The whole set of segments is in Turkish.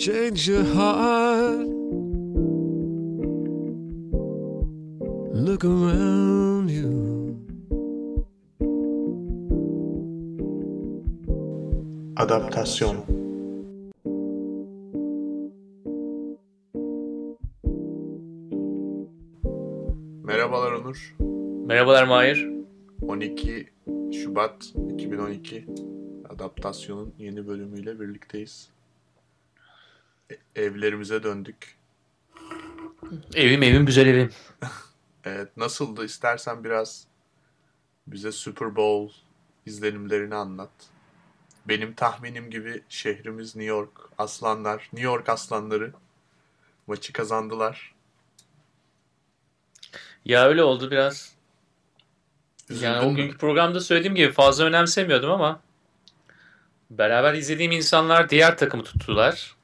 change your heart. Look around you. Adaptasyon Merhabalar Onur. Merhabalar Mahir. 12 Şubat 2012 adaptasyonun yeni bölümüyle birlikteyiz. E- evlerimize döndük. Evim evim güzel evim. Evet, nasıldı? İstersen biraz bize Super Bowl izlenimlerini anlat. Benim tahminim gibi şehrimiz New York Aslanlar, New York Aslanları maçı kazandılar. Ya öyle oldu biraz. Üzüldün Yani o günkü programda söylediğim gibi fazla önemsemiyordum ama beraber izlediğim insanlar diğer takımı tuttular.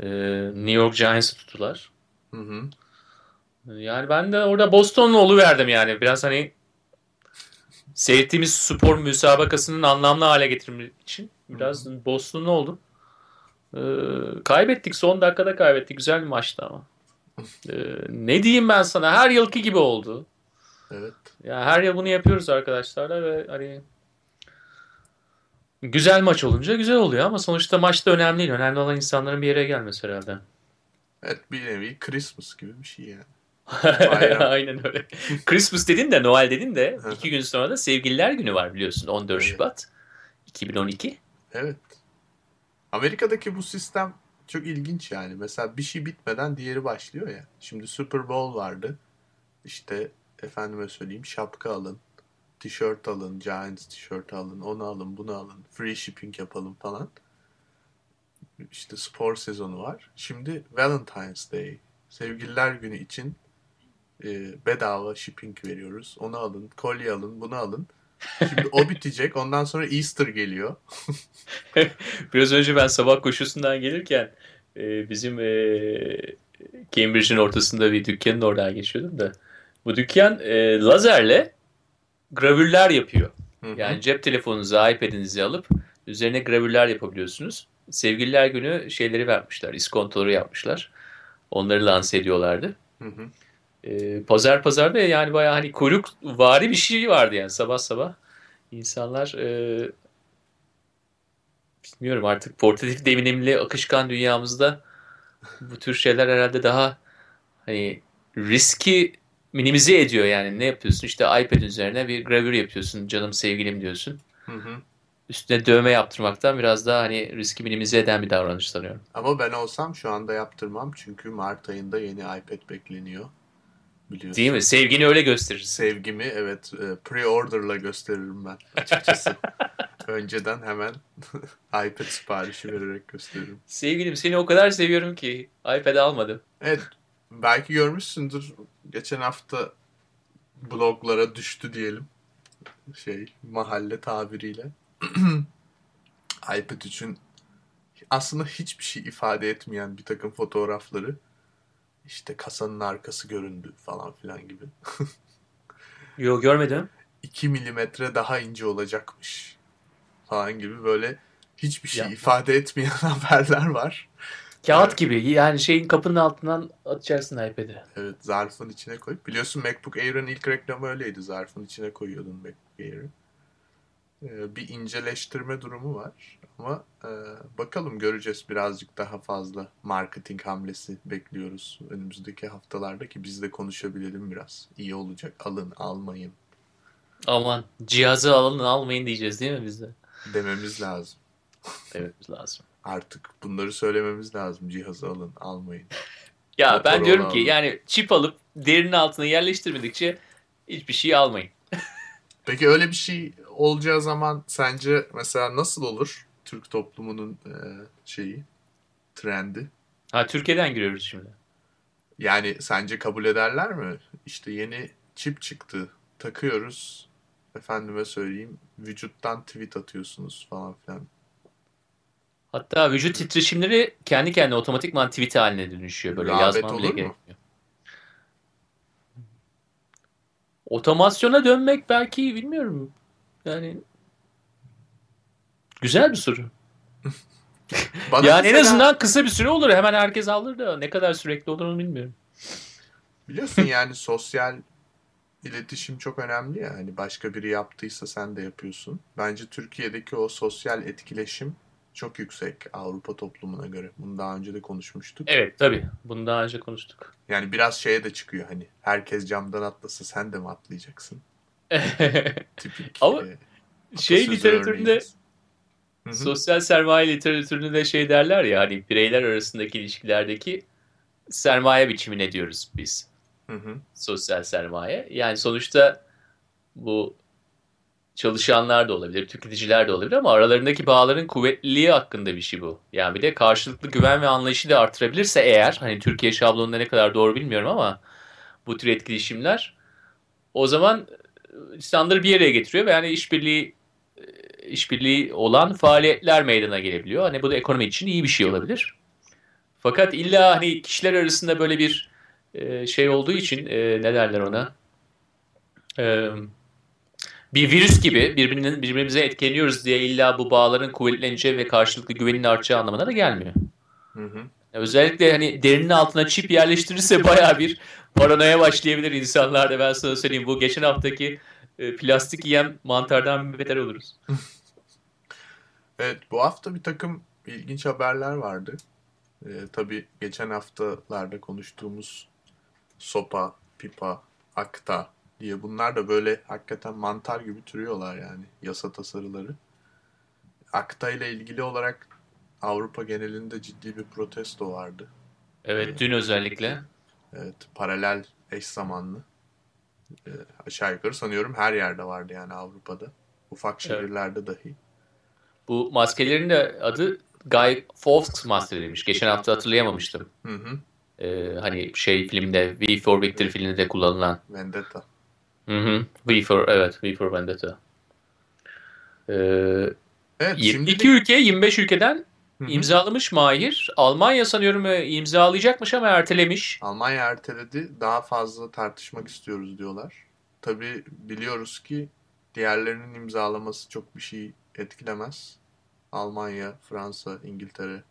Ee, New York Giants'ı tuttular. Hı hı. Yani ben de orada Boston'lu oluverdim yani. Biraz hani seyrettiğimiz spor müsabakasının anlamlı hale getirmek için biraz Boston'lu oldum. Ee, kaybettik. Son dakikada kaybettik. Güzel bir maçtı ama. Ee, ne diyeyim ben sana? Her yılki gibi oldu. Evet. Ya her yıl bunu yapıyoruz arkadaşlarla ve hani güzel maç olunca güzel oluyor ama sonuçta maç da önemli değil. Önemli olan insanların bir yere gelmesi herhalde. Evet bir nevi Christmas gibi bir şey yani. Aynen öyle. Christmas dedin de Noel dedin de iki gün sonra da Sevgililer Günü var biliyorsun 14 Evet. Şubat 2012. Evet. Amerika'daki bu sistem çok ilginç yani. Mesela bir şey bitmeden diğeri başlıyor ya. Şimdi Super Bowl vardı. İşte efendime söyleyeyim şapka alın, tişört alın, Giants tişörtü alın, onu alın, bunu alın, free shipping yapalım falan. İşte spor sezonu var. Şimdi Valentine's Day, sevgililer günü için e, bedava shipping veriyoruz. Onu alın, kolye alın, bunu alın. Şimdi o bitecek. Ondan sonra Easter geliyor. Biraz önce ben sabah koşusundan gelirken e, bizim e, Cambridge'in ortasında bir dükkanın oradan geçiyordum da bu dükkan e, lazerle gravürler yapıyor. Hı hı. Yani cep telefonunuzu, iPad'inizi alıp üzerine gravürler yapabiliyorsunuz. Sevgililer günü şeyleri vermişler, iskontoları yapmışlar. Onları lanse ediyorlardı. Hı hı. Ee, pazar pazarda yani bayağı hani kuyruk vari bir şey vardı yani sabah sabah. İnsanlar e, bilmiyorum artık portatif devinimli akışkan dünyamızda bu tür şeyler herhalde daha hani riski minimize ediyor yani ne yapıyorsun işte iPad üzerine bir gravür yapıyorsun canım sevgilim diyorsun. Hı hı. Üstüne dövme yaptırmaktan biraz daha hani riski minimize eden bir davranış sanıyorum. Ama ben olsam şu anda yaptırmam. Çünkü Mart ayında yeni iPad bekleniyor. Biliyorsun. Değil mi? Sevgini öyle gösterirsin. Sevgimi evet e, pre-order'la gösteririm ben açıkçası. Önceden hemen iPad siparişi vererek gösteririm. Sevgilim seni o kadar seviyorum ki iPad almadım. Evet belki görmüşsündür. Geçen hafta bloglara düştü diyelim. Şey mahalle tabiriyle. iPad için aslında hiçbir şey ifade etmeyen bir takım fotoğrafları işte kasanın arkası göründü falan filan gibi. Yok görmedim. 2 milimetre daha ince olacakmış falan gibi böyle hiçbir şey Yapma. ifade etmeyen haberler var. Kağıt gibi yani şeyin kapının altından atacaksın iPad'i. Evet zarfın içine koyup. Biliyorsun MacBook Air'ın ilk reklamı öyleydi. Zarfın içine koyuyordun MacBook Air'ı. Ee, bir inceleştirme durumu var. Ama e, bakalım göreceğiz birazcık daha fazla marketing hamlesi bekliyoruz önümüzdeki haftalarda ki biz de konuşabilelim biraz. İyi olacak. Alın, almayın Aman cihazı alın almayın diyeceğiz değil mi biz de? dememiz lazım. Evet lazım. Artık bunları söylememiz lazım. Cihazı alın, almayın. Ya Motor ben diyorum ki olan. yani çip alıp derinin altına yerleştirmedikçe hiçbir şey almayın. Peki öyle bir şey olacağı zaman sence mesela nasıl olur Türk toplumunun e, şeyi, trendi? Ha Türkiye'den giriyoruz şimdi. Yani sence kabul ederler mi? İşte yeni çip çıktı, takıyoruz. Efendime söyleyeyim, vücuttan tweet atıyorsunuz falan filan. Hatta vücut titreşimleri kendi kendine otomatikman tweet haline dönüşüyor. Böyle Rağbet yazman bile gerekmiyor. Otomasyona dönmek belki bilmiyorum. Yani güzel bir soru. Bana yani en mesela- azından kısa bir süre olur. Hemen herkes alır da ne kadar sürekli olur onu bilmiyorum. Biliyorsun yani sosyal iletişim çok önemli ya. Hani başka biri yaptıysa sen de yapıyorsun. Bence Türkiye'deki o sosyal etkileşim çok yüksek Avrupa toplumuna göre. Bunu daha önce de konuşmuştuk. Evet tabii. Bunu daha önce konuştuk. Yani biraz şeye de çıkıyor hani herkes camdan atlasa sen de mi atlayacaksın? Tipik. Ama e, şey literatüründe sosyal sermaye literatüründe de şey derler ya hani bireyler arasındaki ilişkilerdeki sermaye biçimine diyoruz biz. Hı hı. sosyal sermaye. Yani sonuçta bu çalışanlar da olabilir, tüketiciler de olabilir ama aralarındaki bağların kuvvetliliği hakkında bir şey bu. Yani bir de karşılıklı güven ve anlayışı da artırabilirse eğer, hani Türkiye şablonunda ne kadar doğru bilmiyorum ama bu tür etkileşimler o zaman insanları bir araya getiriyor ve yani işbirliği işbirliği olan faaliyetler meydana gelebiliyor. Hani bu da ekonomi için iyi bir şey olabilir. Fakat illa hani kişiler arasında böyle bir e, şey olduğu için e, ne derler ona? E, bir virüs gibi birbirinin birbirimize etkileniyoruz diye illa bu bağların kuvvetleneceği ve karşılıklı güvenin artacağı anlamına da gelmiyor. Hı hı. Özellikle hani derinin altına çip yerleştirirse baya bir paranoya başlayabilir insanlarda. Ben sana söyleyeyim bu geçen haftaki e, plastik yiyen mantardan beter oluruz. Evet bu hafta bir takım ilginç haberler vardı. Ee, tabii geçen haftalarda konuştuğumuz sopa, pipa, akta diye bunlar da böyle hakikaten mantar gibi türüyorlar yani yasa tasarıları. Akta ile ilgili olarak Avrupa genelinde ciddi bir protesto vardı. Evet dün özellikle. Evet paralel eş zamanlı. Ee, aşağı yukarı sanıyorum her yerde vardı yani Avrupa'da. Ufak şehirlerde dahi. Bu maskelerin de adı Guy Fawkes maskeleriymiş. Geçen hafta hatırlayamamıştım. Hı hı. Ee, hani şey filmde V for Victory filminde kullanılan. Vendetta. Hı hı. V for evet V for Vendetta. Ee, Evet yirmi- şimdi iki ülke 25 ülkeden Hı hı. imzalamış Mahir. Almanya sanıyorum e, imzalayacakmış ama ertelemiş. Almanya erteledi. Daha fazla tartışmak istiyoruz diyorlar. Tabii biliyoruz ki diğerlerinin imzalaması çok bir şey etkilemez. Almanya, Fransa, İngiltere.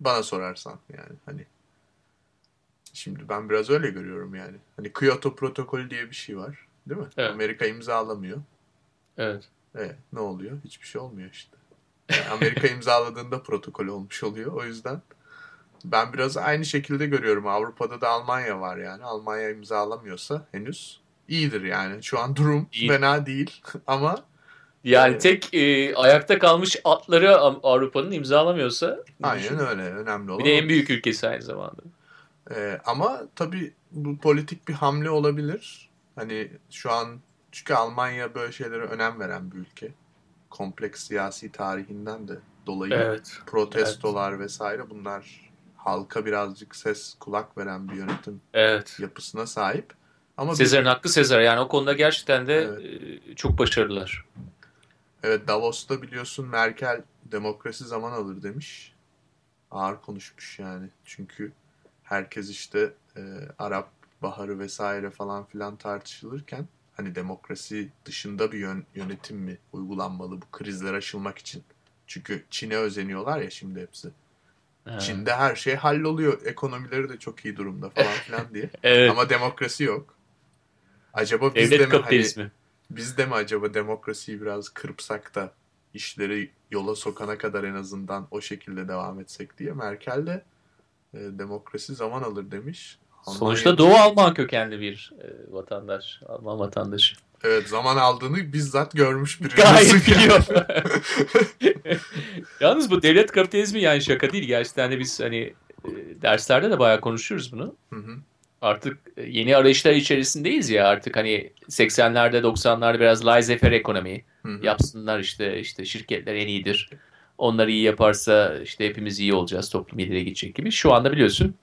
Bana sorarsan yani hani. Şimdi ben biraz öyle görüyorum yani. Hani Kyoto protokolü diye bir şey var. Değil mi? Evet. Amerika imzalamıyor. Evet. E, ne oluyor? Hiçbir şey olmuyor işte. Yani Amerika imzaladığında protokol olmuş oluyor. O yüzden ben biraz aynı şekilde görüyorum. Avrupa'da da Almanya var yani. Almanya imzalamıyorsa henüz iyidir yani. Şu an durum İyi. fena değil ama Yani Evet. tek e, ayakta kalmış atları Av- Avrupa'nın imzalamıyorsa aynen öyle. Önemli olan bir de en büyük ülkesi aynı zamanda. E, ama tabii bu politik bir hamle olabilir. Hani şu an çünkü Almanya böyle şeylere önem veren bir ülke. Kompleks siyasi tarihinden de dolayı. Evet. protestolar vesaire bunlar halka birazcık ses kulak veren bir yönetim Evet. yapısına sahip. Ama bir- Sezar'ın hakkı Sezar. Yani o konuda gerçekten de Evet. e, çok başarılılar. evet Davos'ta biliyorsun Merkel demokrasi zaman alır demiş. Ağır konuşmuş yani. Çünkü herkes işte e, Arap Baharı vesaire falan filan tartışılırken hani demokrasi dışında bir yön- yönetim mi uygulanmalı bu krizler aşılmak için? Çünkü Çin'e özeniyorlar ya şimdi hepsi. Ha. Çin'de her şey halloluyor. Ekonomileri de çok iyi durumda falan filan diye. Evet. Ama demokrasi yok. Acaba biz de Devlet mi hani, kapitalizmi. biz de mi acaba demokrasiyi biraz kırpsak da işleri yola sokana kadar en azından o şekilde devam etsek diye Merkel de e, demokrasi zaman alır demiş. Sonuçta Doğu Alman kökenli bir e, vatandaş. Alman vatandaşı. Evet zaman aldığını bizzat görmüş biri. Gayet biliyor. Yalnız bu devlet kapitalizmi yani şaka değil. Gerçekten de biz hani e, derslerde de bayağı konuşuyoruz bunu. Hı hı. Artık e, yeni arayışlar içerisindeyiz ya artık hani 80'lerde 90'larda biraz laissez-faire ekonomi Hı hı. yapsınlar işte işte şirketler en iyidir. Onlar iyi yaparsa işte hepimiz iyi olacağız. Toplum ileriye gidecek gibi. Şu anda biliyorsun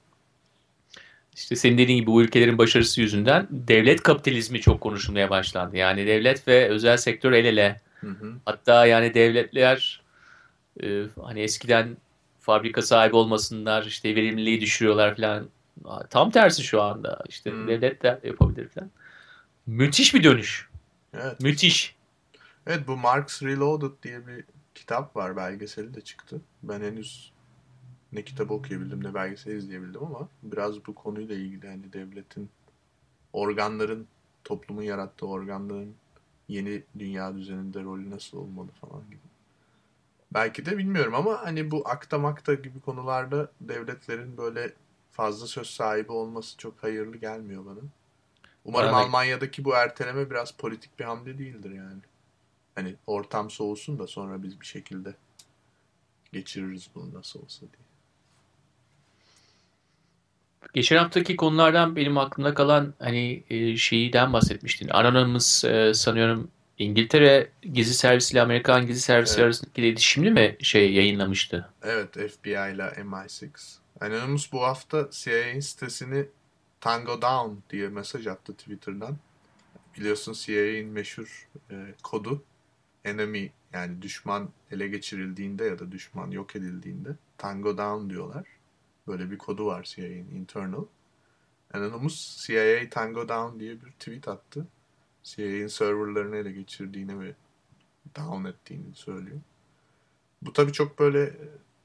işte senin dediğin gibi bu ülkelerin başarısı yüzünden devlet kapitalizmi çok konuşulmaya başlandı. Yani devlet ve özel sektör el ele. Hı hı. Hatta yani devletler e, hani eskiden fabrika sahibi olmasınlar işte verimliliği düşürüyorlar falan. Tam tersi şu anda işte Hmm. devlet de yapabilir falan. Müthiş bir dönüş. Evet. Müthiş. Evet bu Marx Reloaded diye bir kitap var. Belgeseli de çıktı. Ben henüz ne kitabı okuyabildim ne belgesel izleyebildim ama biraz bu konuyla ilgili hani devletin organların toplumun yarattığı organların yeni dünya düzeninde rolü nasıl olmalı falan gibi. Belki de bilmiyorum ama hani bu akta makta gibi konularda devletlerin böyle fazla söz sahibi olması çok hayırlı gelmiyor bana. Umarım da- Almanya'daki bu erteleme biraz politik bir hamle değildir yani. Hani ortam soğusun da sonra biz bir şekilde geçiririz bunu nasıl olsa diye. Geçen haftaki konulardan benim aklımda kalan hani e, şeyden bahsetmiştin. Anonymous e, sanıyorum İngiltere gizli servisiyle Amerikan gizli servisi Evet. arasındaki iletişimini mi şey yayınlamıştı? Evet FBI ile MI6. Anonymous bu hafta CIA'nin sitesini Tango Down diye mesaj attı Twitter'dan. Biliyorsun CIA'nin meşhur e, kodu enemy yani düşman ele geçirildiğinde ya da düşman yok edildiğinde Tango Down diyorlar. Böyle bir kodu var CIA'nin internal. Anonymous CIA Tango Down diye bir tweet attı. CIA'nin serverlarını ele geçirdiğini ve down ettiğini söylüyor. Bu tabii çok böyle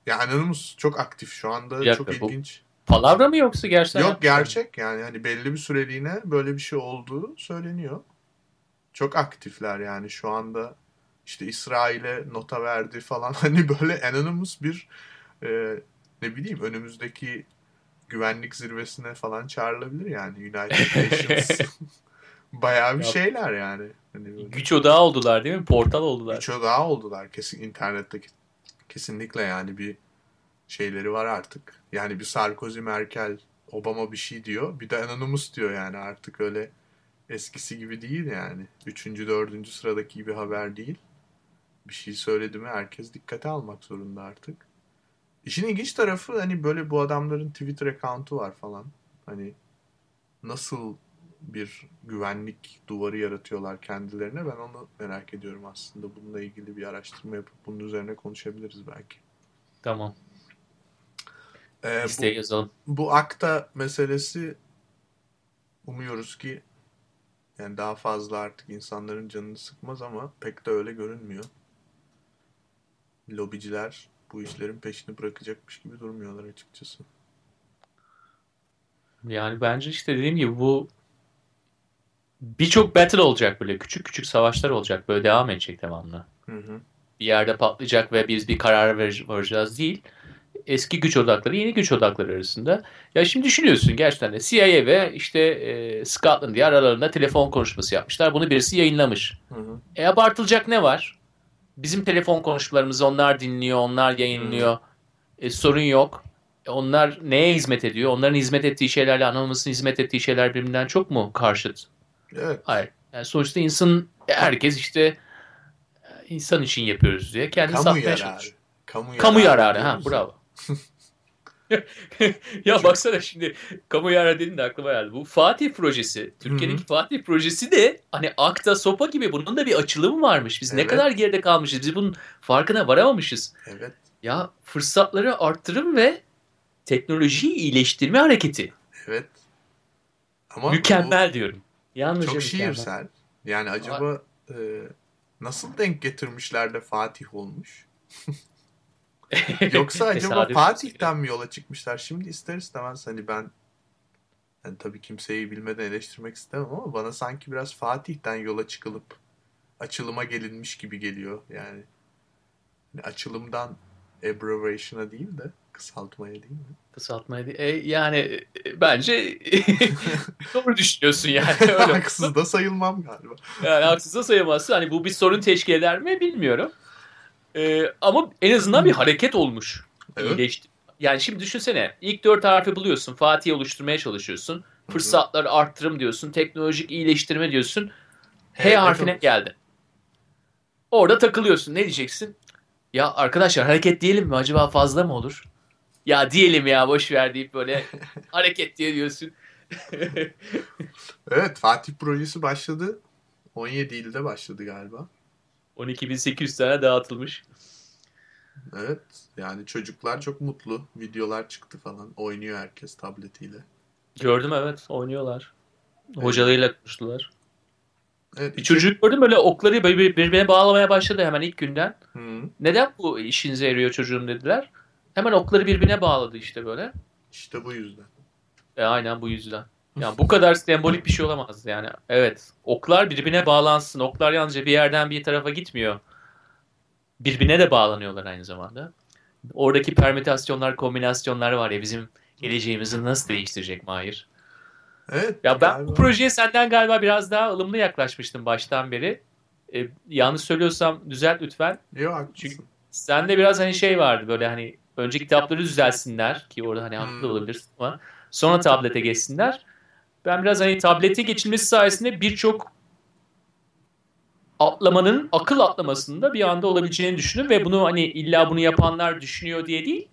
yani Anonymous çok aktif şu anda Bir dakika, çok bu- ilginç. Palavra mı yoksa gerçekten? Yok gerçek yani hani belli bir süreliğine böyle bir şey olduğu söyleniyor. Çok aktifler yani şu anda işte İsrail'e nota verdi falan hani böyle Anonymous bir e, ne bileyim önümüzdeki güvenlik zirvesine falan çağrılabilir yani United Nations. Bayağı bir şeyler yani. Hani böyle. Güç odağı oldular değil mi? Portal oldular. Üç daha oldular kesin internetteki kesinlikle yani bir şeyleri var artık. Yani bir Sarkozy, Merkel, Obama bir şey diyor. Bir de Anonymous diyor yani artık öyle eskisi gibi değil yani. Üçüncü, dördüncü sıradaki gibi haber değil. Bir şey söyledi mi herkes dikkate almak zorunda artık. İşin ilginç tarafı hani böyle bu adamların Twitter account'u var falan. Hani nasıl bir güvenlik duvarı yaratıyorlar kendilerine ben onu merak ediyorum aslında. Bununla ilgili bir araştırma yapıp bunun üzerine konuşabiliriz belki. Tamam. Ee, bu, yazalım. bu akta meselesi umuyoruz ki yani daha fazla artık insanların canını sıkmaz ama pek de öyle görünmüyor. Lobiciler bu işlerin peşini bırakacakmış gibi durmuyorlar açıkçası. Yani bence işte dediğim gibi bu birçok battle olacak böyle. Küçük küçük savaşlar olacak. Böyle devam edecek devamlı. Hı hı. bir yerde patlayacak ve biz bir karar ver- vereceğiz değil. Eski güç odakları, yeni güç odakları arasında. Ya şimdi düşünüyorsun gerçekten de CIA ve işte e, Scotland diye aralarında telefon konuşması yapmışlar. Bunu birisi yayınlamış. Hı hı. E abartılacak ne var? Bizim telefon konuşmalarımızı onlar dinliyor, onlar yayınlıyor. E, sorun yok. E, onlar neye hizmet ediyor? Onların hizmet ettiği şeylerle Anonymous'ın hizmet ettiği şeyler birbirinden çok mu karşıt? Evet. Hayır. Yani sonuçta insan, herkes işte e, insan için yapıyoruz diye kendini Kamu satmaya yararı. çalışıyor. Kamu yararı. Kamu yararı ha bravo. ya baksana şimdi kamu yararı dediğin de aklıma geldi. Bu Fatih projesi, Türkiye'deki Fatih projesi de hani akta sopa gibi bunun da bir açılımı varmış. Biz ne Evet. kadar geride kalmışız. Biz bunun farkına varamamışız. Evet. Ya fırsatları arttırım ve teknolojiyi iyileştirme hareketi. Evet. Ama bu- Mükemmel diyorum. Yalnızca Çok şiirsel. Yani acaba e, nasıl denk getirmişler de Fatih olmuş? Yoksa acaba Fatih'ten mi yola çıkmışlar? Şimdi ister istemez hani ben yani tabii kimseyi bilmeden eleştirmek istemem ama bana sanki biraz Fatih'ten yola çıkılıp açılıma gelinmiş gibi geliyor yani. Hani açılımdan abbreviation'a değil de kısaltmaya değil mi? Kısaltmaya değil. E, yani e, bence doğru düşünüyorsun yani. Öyle. Haksız da sayılmam galiba. Yani haksız da sayamazsın. Hani bu bir sorun teşkil eder mi bilmiyorum. Ee, ama en azından bir hareket olmuş. Evet. İyileşti. Yani şimdi düşünsene. ilk dört harfi buluyorsun. Fatih'i oluşturmaya çalışıyorsun. Fırsatları arttırım diyorsun. Teknolojik iyileştirme diyorsun. H Evet, harfine evet. geldin. Orada takılıyorsun. Ne diyeceksin? Ya arkadaşlar hareket diyelim mi? Acaba fazla mı olur? Ya diyelim ya boş ver deyip böyle hareket diye diyorsun. Evet Fatih projesi başladı. 17 ilde başladı galiba. 12.800 tane dağıtılmış. Evet yani çocuklar çok mutlu. Videolar çıktı falan. Oynuyor herkes tabletiyle. Gördüm evet oynuyorlar. Hocalarıyla konuştular. Evet, Bir çocuğu gördüm böyle okları bir- birbirine bağlamaya başladı hemen ilk günden. Hı. Neden bu işinize yarıyor çocuğum dediler. Hemen okları birbirine bağladı işte böyle. İşte bu yüzden. E, aynen bu yüzden. Yani bu kadar sembolik bir şey olamaz yani. Evet. Oklar birbirine bağlansın. Oklar yalnızca bir yerden bir tarafa gitmiyor. Birbirine de bağlanıyorlar aynı zamanda. Oradaki permütasyonlar, kombinasyonlar var ya bizim geleceğimizi nasıl değiştirecek Mahir? Evet. Ya ben galiba. bu projeye senden galiba biraz daha ılımlı yaklaşmıştım baştan beri. E, yanlış söylüyorsam düzelt lütfen. Yok haklısın. Çünkü Sende biraz hani şey vardı böyle hani önce kitapları düzelsinler ki orada hani haklı Hmm. olabilirsin ama sonra tablete geçsinler. Ben biraz hani tablete geçilmesi sayesinde birçok atlamanın akıl atlamasında bir anda olabileceğini düşündüm ve bunu hani illa bunu yapanlar düşünüyor diye değil.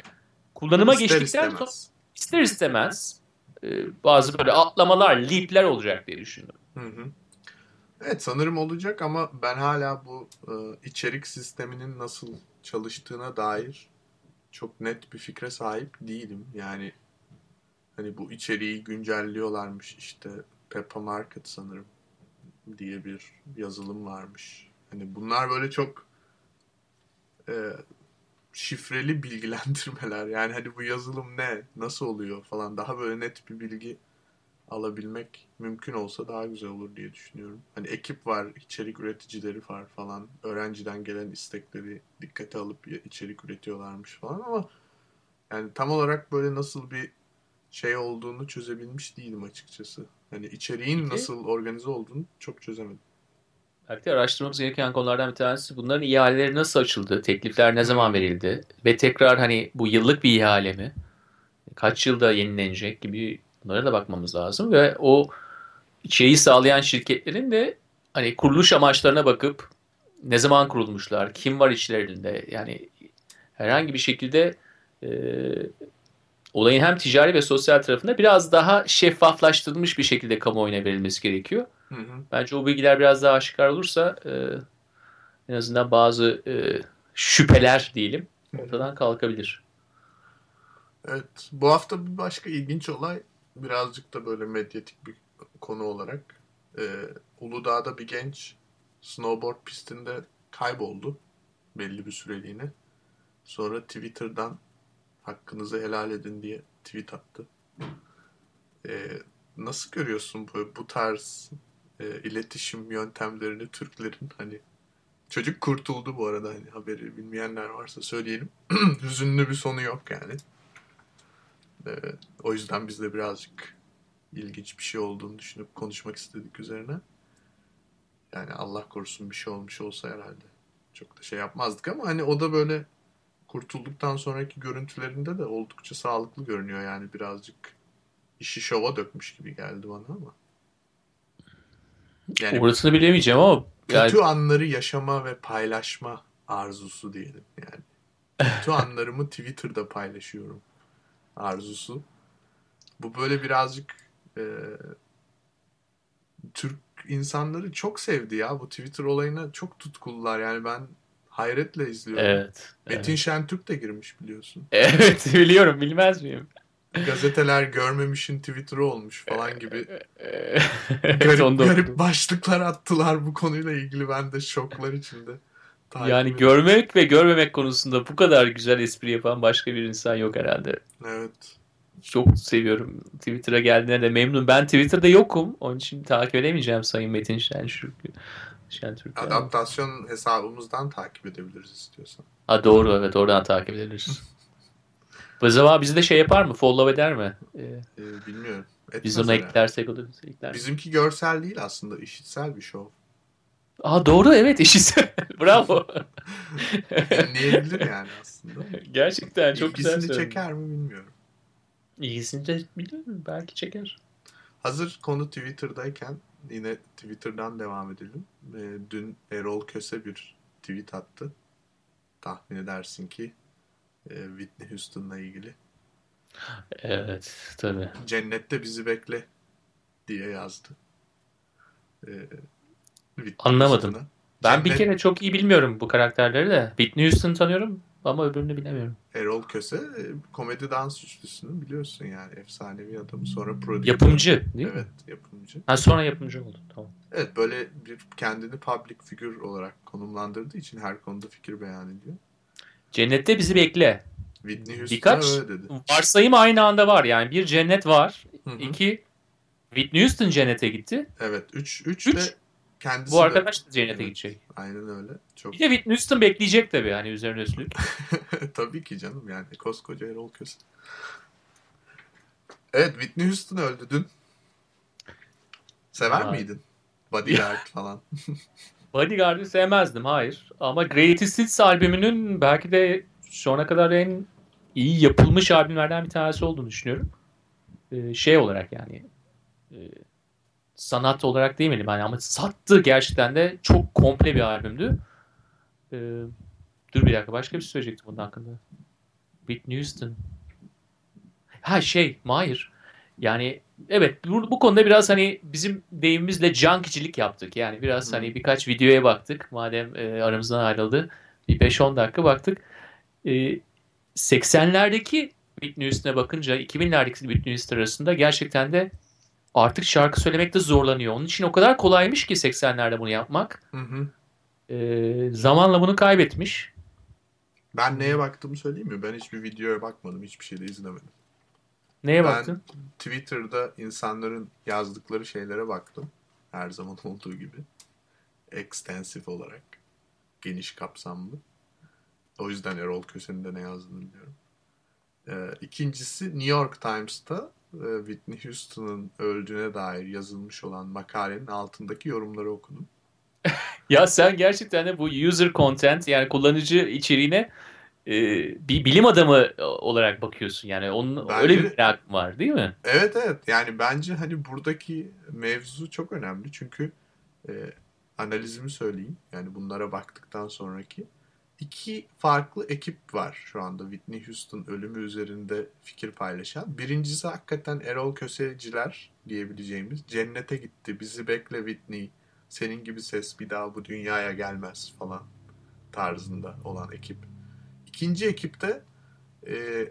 Kullanıma İster geçtikten sonra ister istemez e, bazı böyle atlamalar, leapler olacak diye düşündüm. Hı hı. Evet sanırım olacak ama ben hala bu e, içerik sisteminin nasıl çalıştığına dair çok net bir fikre sahip değilim. Yani hani bu içeriği güncelliyorlarmış işte Peppa Market sanırım diye bir yazılım varmış. Hani bunlar böyle çok e, şifreli bilgilendirmeler. Yani hani bu yazılım ne, nasıl oluyor falan daha böyle net bir bilgi alabilmek mümkün olsa daha güzel olur diye düşünüyorum. Hani ekip var, içerik üreticileri var falan. Öğrenciden gelen istekleri dikkate alıp içerik üretiyorlarmış falan ama yani tam olarak böyle nasıl bir şey olduğunu çözebilmiş değilim açıkçası. Hani içeriğin Peki. nasıl organize olduğunu çok çözemedim. Belki araştırmamız gereken konulardan bir tanesi bunların ihaleleri nasıl açıldı, teklifler ne zaman verildi ve tekrar hani bu yıllık bir ihale mi, kaç yılda yenilenecek gibi bunlara da bakmamız lazım ve o içeriği sağlayan şirketlerin de hani kuruluş amaçlarına bakıp ne zaman kurulmuşlar, kim var içlerinde yani herhangi bir şekilde e, olayın hem ticari ve sosyal tarafında biraz daha şeffaflaştırılmış bir şekilde kamuoyuna verilmesi gerekiyor. Hı hı. Bence o bilgiler biraz daha aşikar olursa e, en azından bazı e, şüpheler diyelim ortadan kalkabilir. Evet. Bu hafta bir başka ilginç olay birazcık da böyle medyatik bir konu olarak e, Uludağ'da bir genç snowboard pistinde kayboldu belli bir süreliğine. Sonra Twitter'dan hakkınızı helal edin diye tweet attı. E, nasıl görüyorsun bu, bu tarz e, iletişim yöntemlerini Türklerin hani çocuk kurtuldu bu arada hani haberi bilmeyenler varsa söyleyelim. Hüzünlü bir sonu yok yani. Ee, o yüzden biz de birazcık ilginç bir şey olduğunu düşünüp konuşmak istedik üzerine. Yani Allah korusun bir şey olmuş olsa herhalde çok da şey yapmazdık ama hani o da böyle kurtulduktan sonraki görüntülerinde de oldukça sağlıklı görünüyor yani birazcık işi şova dökmüş gibi geldi bana ama. Yani Orasını bilemeyeceğim ama yani, kötü anları yaşama ve paylaşma arzusu diyelim yani. Kötü anlarımı Twitter'da paylaşıyorum arzusu. Bu böyle birazcık e, Türk insanları çok sevdi ya. Bu Twitter olayına çok tutkullar. Yani ben hayretle izliyorum. evet. Metin Evet. Şentürk de girmiş biliyorsun. Evet biliyorum bilmez miyim? Gazeteler görmemişin Twitter'ı olmuş falan gibi evet garip, garip başlıklar attılar bu konuyla ilgili. Ben de şoklar içinde. takip Yani ediyorum. görmek ve görmemek konusunda bu kadar güzel espri yapan başka bir insan yok herhalde. Evet. Çok seviyorum. Twitter'a geldiğine de memnun. Ben Twitter'da yokum. Onun için takip edemeyeceğim Sayın Metin Yani. Adaptasyon hesabımızdan takip edebiliriz istiyorsan. Ha doğru evet oradan takip edilir. Bu zaman bizi de şey yapar mı? Follow eder mi? Ee, Ee, bilmiyorum. Etmez biz onu herhalde. eklersek olur. Ekler. Bizimki görsel değil aslında işitsel bir şov. Aa doğru evet işitsel. Bravo. Dinleyebilir yani aslında. Gerçekten çok güzel İlgisini çeker mi bilmiyorum. İlgisini de bilmiyorum. Belki çeker. Hazır konu Twitter'dayken yine Twitter'dan devam edelim. Ee, dün Erol Köse bir tweet attı. Tahmin edersin ki e, Whitney Houston'la ilgili. Evet tabii. Cennette bizi bekle diye yazdı. Whitney Anlamadım. Houston'a. Ben bir kere çok iyi bilmiyorum bu karakterleri de. Whitney Houston tanıyorum. Ama öbürünü bilemiyorum. Erol Köse e, komedi dans üçlüsünün biliyorsun yani efsanevi adamı sonra prodüktör. Yapımcı değil mi? Evet yapımcı. Ha, sonra yapımcı oldu. Tamam. Evet böyle bir kendini public figür olarak konumlandırdığı için her konuda fikir beyan ediyor. Cennette bizi bekle. Whitney Houston Birkaç öyle dedi. varsayım aynı anda var. Yani bir cennet var. Hı hı. İki Whitney Houston cennete gitti. Evet 3 3 Üç. de kendisi Bu arkadaş da cennete Evet. gidecek. Aynen öyle. Çok Bir de Whitney Houston bekleyecek tabii hani üzerine üstlük. Tabii ki canım yani koskoca Erol Köse. Evet Whitney Houston öldü dün. Sever Vay. miydin? Bodyguard falan. Bodyguard'ı sevmezdim hayır. Ama Greatest Hits albümünün belki de şu ana kadar en iyi yapılmış albümlerden bir tanesi olduğunu düşünüyorum. Ee, şey olarak yani e, sanat olarak demeyelim hani ama sattı gerçekten de çok komple bir albümdü. Ee, dur bir dakika başka bir şey söyleyecektim bunun hakkında. Whitney Houston. Ha şey Mahir. Yani evet bu, bu konuda biraz hani bizim deyimimizle junkicilik yaptık. Yani biraz hani birkaç videoya baktık. Madem e, aramızdan ayrıldı. Bir 5-10 dakika baktık. E, 80'lerdeki Whitney Houston'a bakınca 2000'lerdeki Whitney Houston arasında gerçekten de artık şarkı söylemekte zorlanıyor. Onun için o kadar kolaymış ki 80'lerde bunu yapmak. Hı hı. E, zamanla bunu kaybetmiş. Ben neye baktığımı söyleyeyim mi? Ben hiçbir videoya bakmadım. Hiçbir şey de izlemedim. Neye ben baktın? Twitter'da insanların yazdıkları şeylere baktım. Her zaman olduğu gibi. Extensive olarak. Geniş kapsamlı. O yüzden Erol Köse'nin de ne yazdığını biliyorum. Ee, ikincisi New York Times'ta Whitney Houston'ın öldüğüne dair yazılmış olan makalenin altındaki yorumları okudum. Ya sen gerçekten de bu user content yani kullanıcı içeriğine e, bir bilim adamı olarak bakıyorsun. Yani onun Bence- öyle bir merakın var değil mi? Evet evet yani bence hani buradaki mevzu çok önemli çünkü e, analizimi söyleyeyim yani bunlara baktıktan sonraki iki farklı ekip var şu anda Whitney Houston ölümü üzerinde fikir paylaşan. Birincisi hakikaten Erol Köseciler diyebileceğimiz cennete gitti bizi bekle Whitney senin gibi ses bir daha bu dünyaya gelmez falan tarzında olan ekip. İkinci ekipte e,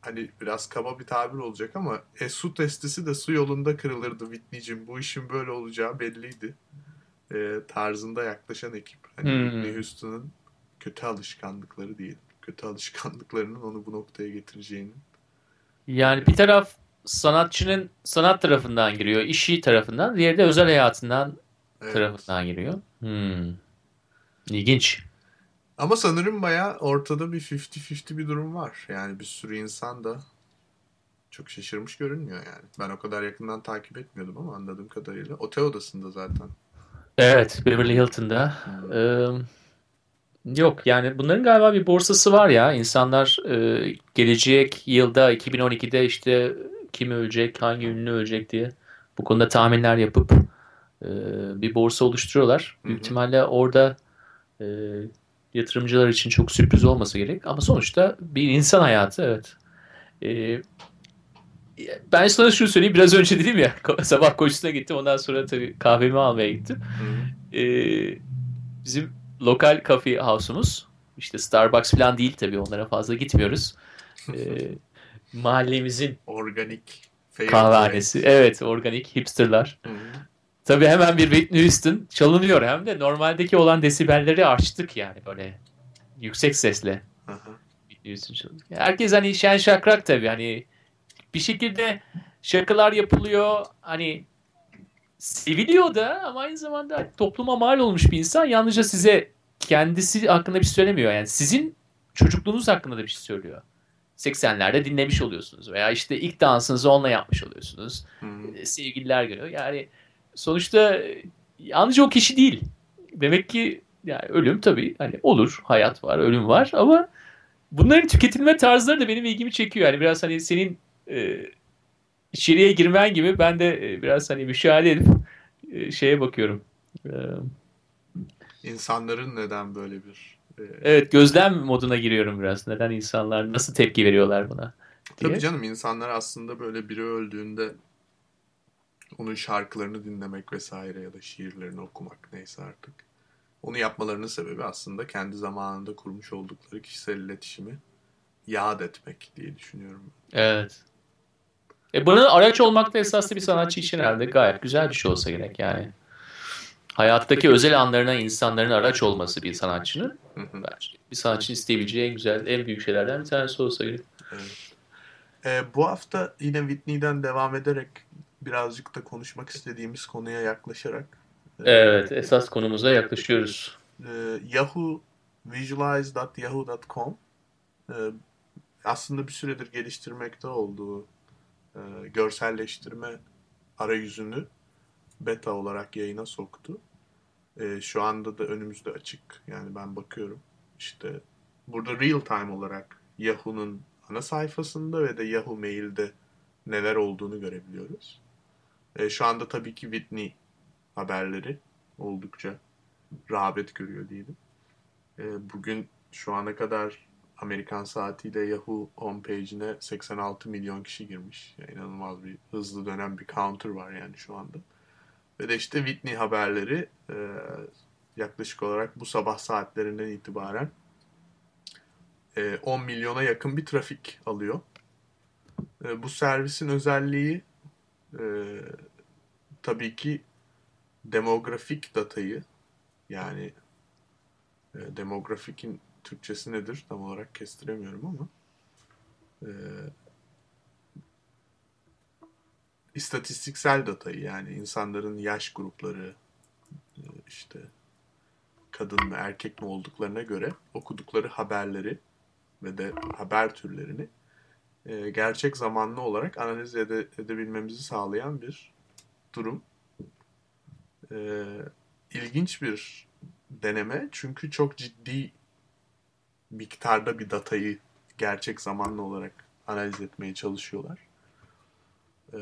hani biraz kaba bir tabir olacak ama e, su testisi de su yolunda kırılırdı Whitney'cim. Bu işin böyle olacağı belliydi. E, tarzında yaklaşan ekip. Hani Hmm. Whitney Houston'ın kötü alışkanlıkları diyelim. Kötü alışkanlıklarının onu bu noktaya getireceğini. Yani bir taraf sanatçının sanat tarafından giriyor, işi tarafından, diğeri de özel hayatından Evet. tarafından giriyor. Hmm. İlginç. Ama sanırım bayağı ortada bir 50-50 bir durum var. Yani bir sürü insan da çok şaşırmış görünmüyor yani. Ben o kadar yakından takip etmiyordum ama anladığım kadarıyla. Otel odasında zaten. Evet, Beverly Hilton'da. Ee, yok yani bunların galiba bir borsası var ya. İnsanlar e, gelecek yılda 2012'de işte kim ölecek, hangi ünlü ölecek diye bu konuda tahminler yapıp e, bir borsa oluşturuyorlar. Büyük ihtimalle orada e, yatırımcılar için çok sürpriz olması gerek. Ama sonuçta bir insan hayatı evet. E, ben sana şunu söyleyeyim. Biraz önce dedim ya sabah koşusuna gittim. Ondan sonra tabii kahvemi almaya gittim. Hı. Ee, bizim lokal coffee house'umuz işte Starbucks falan değil tabii onlara fazla gitmiyoruz. Ee, mahallemizin Organik. kahvehanesi. Evet organik hipsterlar. Hı. Tabii hemen bir Whitney Houston çalınıyor hem de normaldeki olan desibelleri açtık yani böyle yüksek sesle. Aha. Whitney Houston çalınıyor. Herkes hani şen şakrak tabii hani bir şekilde şakalar yapılıyor hani seviliyor da ama aynı zamanda topluma mal olmuş bir insan yalnızca size kendisi hakkında bir şey söylemiyor. Yani sizin çocukluğunuz hakkında da bir şey söylüyor. 80'lerde dinlemiş oluyorsunuz veya işte ilk dansınızı onunla yapmış oluyorsunuz. Hı. E, sevgililer günü. Yani sonuçta e, yalnızca o kişi değil. Demek ki yani ölüm tabii hani olur, hayat var, ölüm var ama bunların tüketilme tarzları da benim ilgimi çekiyor. Yani biraz hani senin e, içeriye girmen gibi ben de e, biraz hani müşahede edip e, şeye bakıyorum. E, İnsanların neden böyle bir evet gözlem moduna giriyorum biraz. Neden insanlar nasıl tepki veriyorlar buna diye. Tabii canım insanlar aslında böyle biri öldüğünde onun şarkılarını dinlemek vesaire ya da şiirlerini okumak neyse artık. Onu yapmalarının sebebi aslında kendi zamanında kurmuş oldukları kişisel iletişimi yad etmek diye düşünüyorum. Evet. E bunun araç olmak da esaslı bir sanatçı için herhalde gayet güzel bir şey olsa gerek yani. Hayattaki özel anlarına insanların araç olması bir sanatçının bir sanatçının isteyebileceği en güzel, en büyük şeylerden bir tanesi olsa gerek. Evet. Ee, bu hafta yine Whitney'den devam ederek birazcık da konuşmak istediğimiz konuya yaklaşarak e, Evet, esas konumuza yaklaşıyoruz. e, Yahoo visualize.yahoo.com e, aslında bir süredir geliştirmekte olduğu e, görselleştirme arayüzünü beta olarak yayına soktu. E, şu anda da önümüzde açık. Yani ben bakıyorum. İşte burada real time olarak Yahoo'nun ana sayfasında ve de Yahoo Mail'de neler olduğunu görebiliyoruz. E, şu anda tabii ki Whitney haberleri oldukça rağbet görüyor diyelim. E, bugün şu ana kadar Amerikan saatiyle Yahoo homepage'ine 86 milyon kişi girmiş. Yani inanılmaz bir hızlı dönen bir counter var yani şu anda. Ve de işte Whitney haberleri e, yaklaşık olarak bu sabah saatlerinden itibaren e, 10 milyona yakın bir trafik alıyor. E, bu servisin özelliği e, tabii ki demografik datayı yani e, demografikin Türkçesi nedir tam olarak kestiremiyorum ama e, istatistiksel datayı yani insanların yaş grupları e, işte kadın mı erkek mi olduklarına göre okudukları haberleri ve de haber türlerini e, gerçek zamanlı olarak analiz ede- edebilmemizi sağlayan bir durum. E, ilginç bir deneme çünkü çok ciddi miktarda bir datayı gerçek zamanlı olarak analiz etmeye çalışıyorlar. Ee,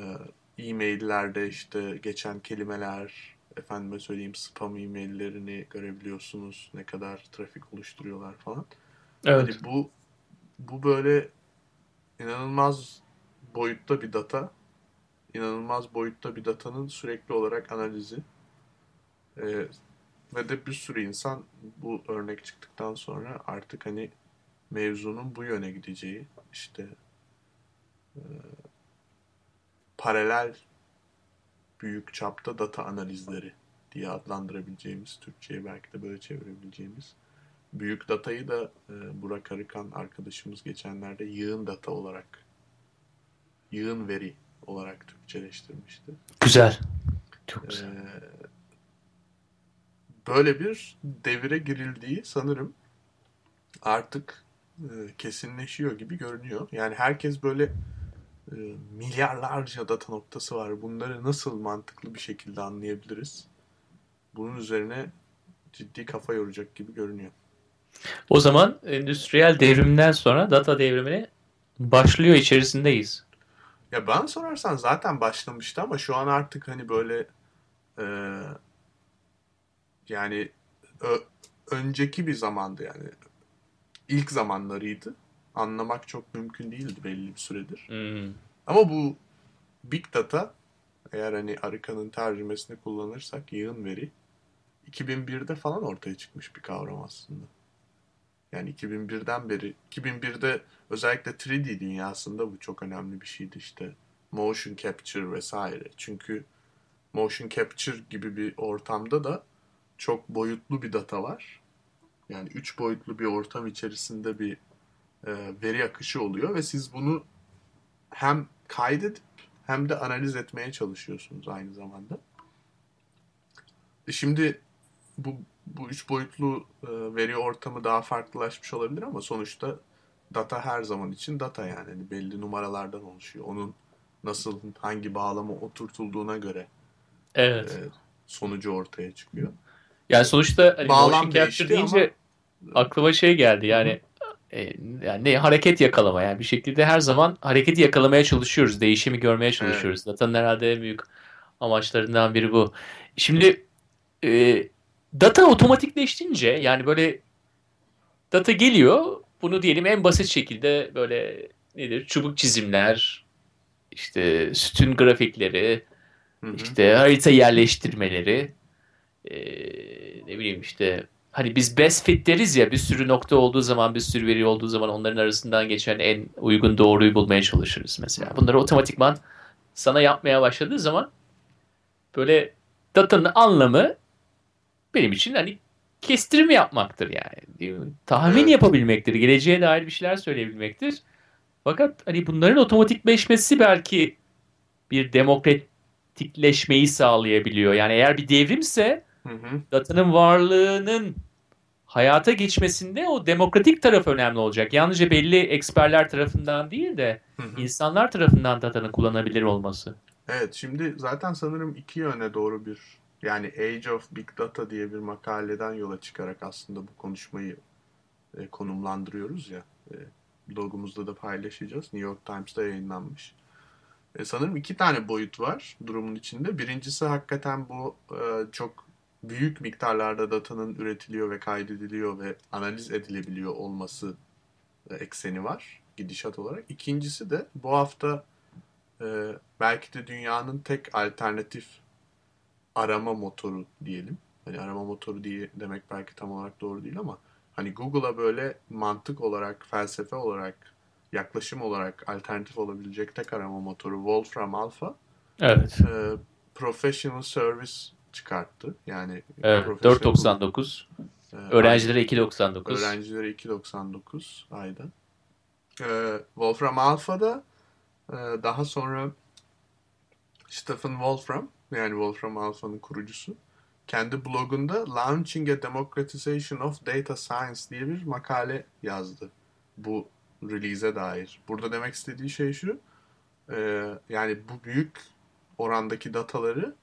E-maillerde işte geçen kelimeler, efendime söyleyeyim spam e-maillerini görebiliyorsunuz. Ne kadar trafik oluşturuyorlar falan. Evet. Hani bu bu böyle inanılmaz boyutta bir data. inanılmaz boyutta bir datanın sürekli olarak analizi. Ee, ve de bir sürü insan bu örnek çıktıktan sonra artık hani mevzunun bu yöne gideceği işte e, paralel büyük çapta data analizleri diye adlandırabileceğimiz Türkçe'ye belki de böyle çevirebileceğimiz büyük datayı da e, Burak Arıkan arkadaşımız geçenlerde yığın data olarak yığın veri olarak Türkçeleştirmişti. Güzel. Çok güzel. Ee, böyle bir devire girildiği sanırım artık e, kesinleşiyor gibi görünüyor. Yani herkes böyle e, milyarlarca data noktası var. Bunları nasıl mantıklı bir şekilde anlayabiliriz? Bunun üzerine ciddi kafa yoracak gibi görünüyor. O zaman endüstriyel devrimden sonra data devrimine başlıyor içerisindeyiz. Ya ben sorarsan zaten başlamıştı ama şu an artık hani böyle e, yani ö- önceki bir zamandı yani ilk zamanlarıydı. Anlamak çok mümkün değildi belli bir süredir. Hmm. Ama bu big data eğer hani Arika'nın tercümesini kullanırsak yığın veri 2001'de falan ortaya çıkmış bir kavram aslında. Yani 2001'den beri 2001'de özellikle 3D dünyasında bu çok önemli bir şeydi işte. Motion capture vesaire. Çünkü motion capture gibi bir ortamda da çok boyutlu bir data var. Yani üç boyutlu bir ortam içerisinde bir e, veri akışı oluyor ve siz bunu hem kaydedip hem de analiz etmeye çalışıyorsunuz aynı zamanda. E şimdi bu bu üç boyutlu e, veri ortamı daha farklılaşmış olabilir ama sonuçta data her zaman için data yani Hani belli numaralardan oluşuyor. Onun nasıl hangi bağlama oturtulduğuna göre Evet. e, sonucu ortaya çıkıyor. Yani sonuçta hani Bağlam motion capture deyince aklıma şey geldi yani e, yani ne hareket yakalama yani bir şekilde her zaman hareketi yakalamaya çalışıyoruz. Değişimi görmeye çalışıyoruz. Data'nın herhalde en büyük amaçlarından biri bu. Şimdi e, data otomatikleştince yani böyle data geliyor bunu diyelim en basit şekilde böyle nedir çubuk çizimler işte sütun grafikleri Hı hı. işte harita yerleştirmeleri e, ne bileyim işte hani biz best fit deriz ya bir sürü nokta olduğu zaman bir sürü veri olduğu zaman onların arasından geçen en uygun doğruyu bulmaya çalışırız mesela. Bunları otomatikman sana yapmaya başladığı zaman böyle datanın anlamı benim için hani kestirme yapmaktır yani. Değil mi? Tahmin yapabilmektir. Geleceğe dair bir şeyler söyleyebilmektir. Fakat hani bunların otomatikleşmesi belki bir demokratikleşmeyi sağlayabiliyor. Yani eğer bir devrimse Hı hı. datanın varlığının hayata geçmesinde o demokratik taraf önemli olacak. Yalnızca belli eksperler tarafından değil de Hı hı. insanlar tarafından datanın kullanabilir olması. Evet şimdi zaten sanırım iki yöne doğru bir yani Age of Big Data diye bir makaleden yola çıkarak aslında bu konuşmayı e, konumlandırıyoruz ya. E, blogumuzda da paylaşacağız. New York Times'ta yayınlanmış. E, sanırım iki tane boyut var durumun içinde. Birincisi hakikaten bu e, çok büyük miktarlarda datanın üretiliyor ve kaydediliyor ve analiz edilebiliyor olması e, ekseni var gidişat olarak. İkincisi de bu hafta e, belki de dünyanın tek alternatif arama motoru diyelim. Hani arama motoru diye demek belki tam olarak doğru değil ama hani Google'a böyle mantık olarak, felsefe olarak, yaklaşım olarak alternatif olabilecek tek arama motoru Wolfram Alpha Evet. e, Professional Service çıkarttı. Yani evet professional- 4.99. e, Öğrencilere 2.99. Öğrencilere 2.99 ayda. Ee, Wolfram Alpha'da e, daha sonra Stephen Wolfram yani Wolfram Alpha'nın kurucusu kendi blogunda Launching a Democratization of Data Science diye bir makale yazdı. Bu release'e dair. Burada demek istediği şey şu. e, yani bu büyük orandaki dataları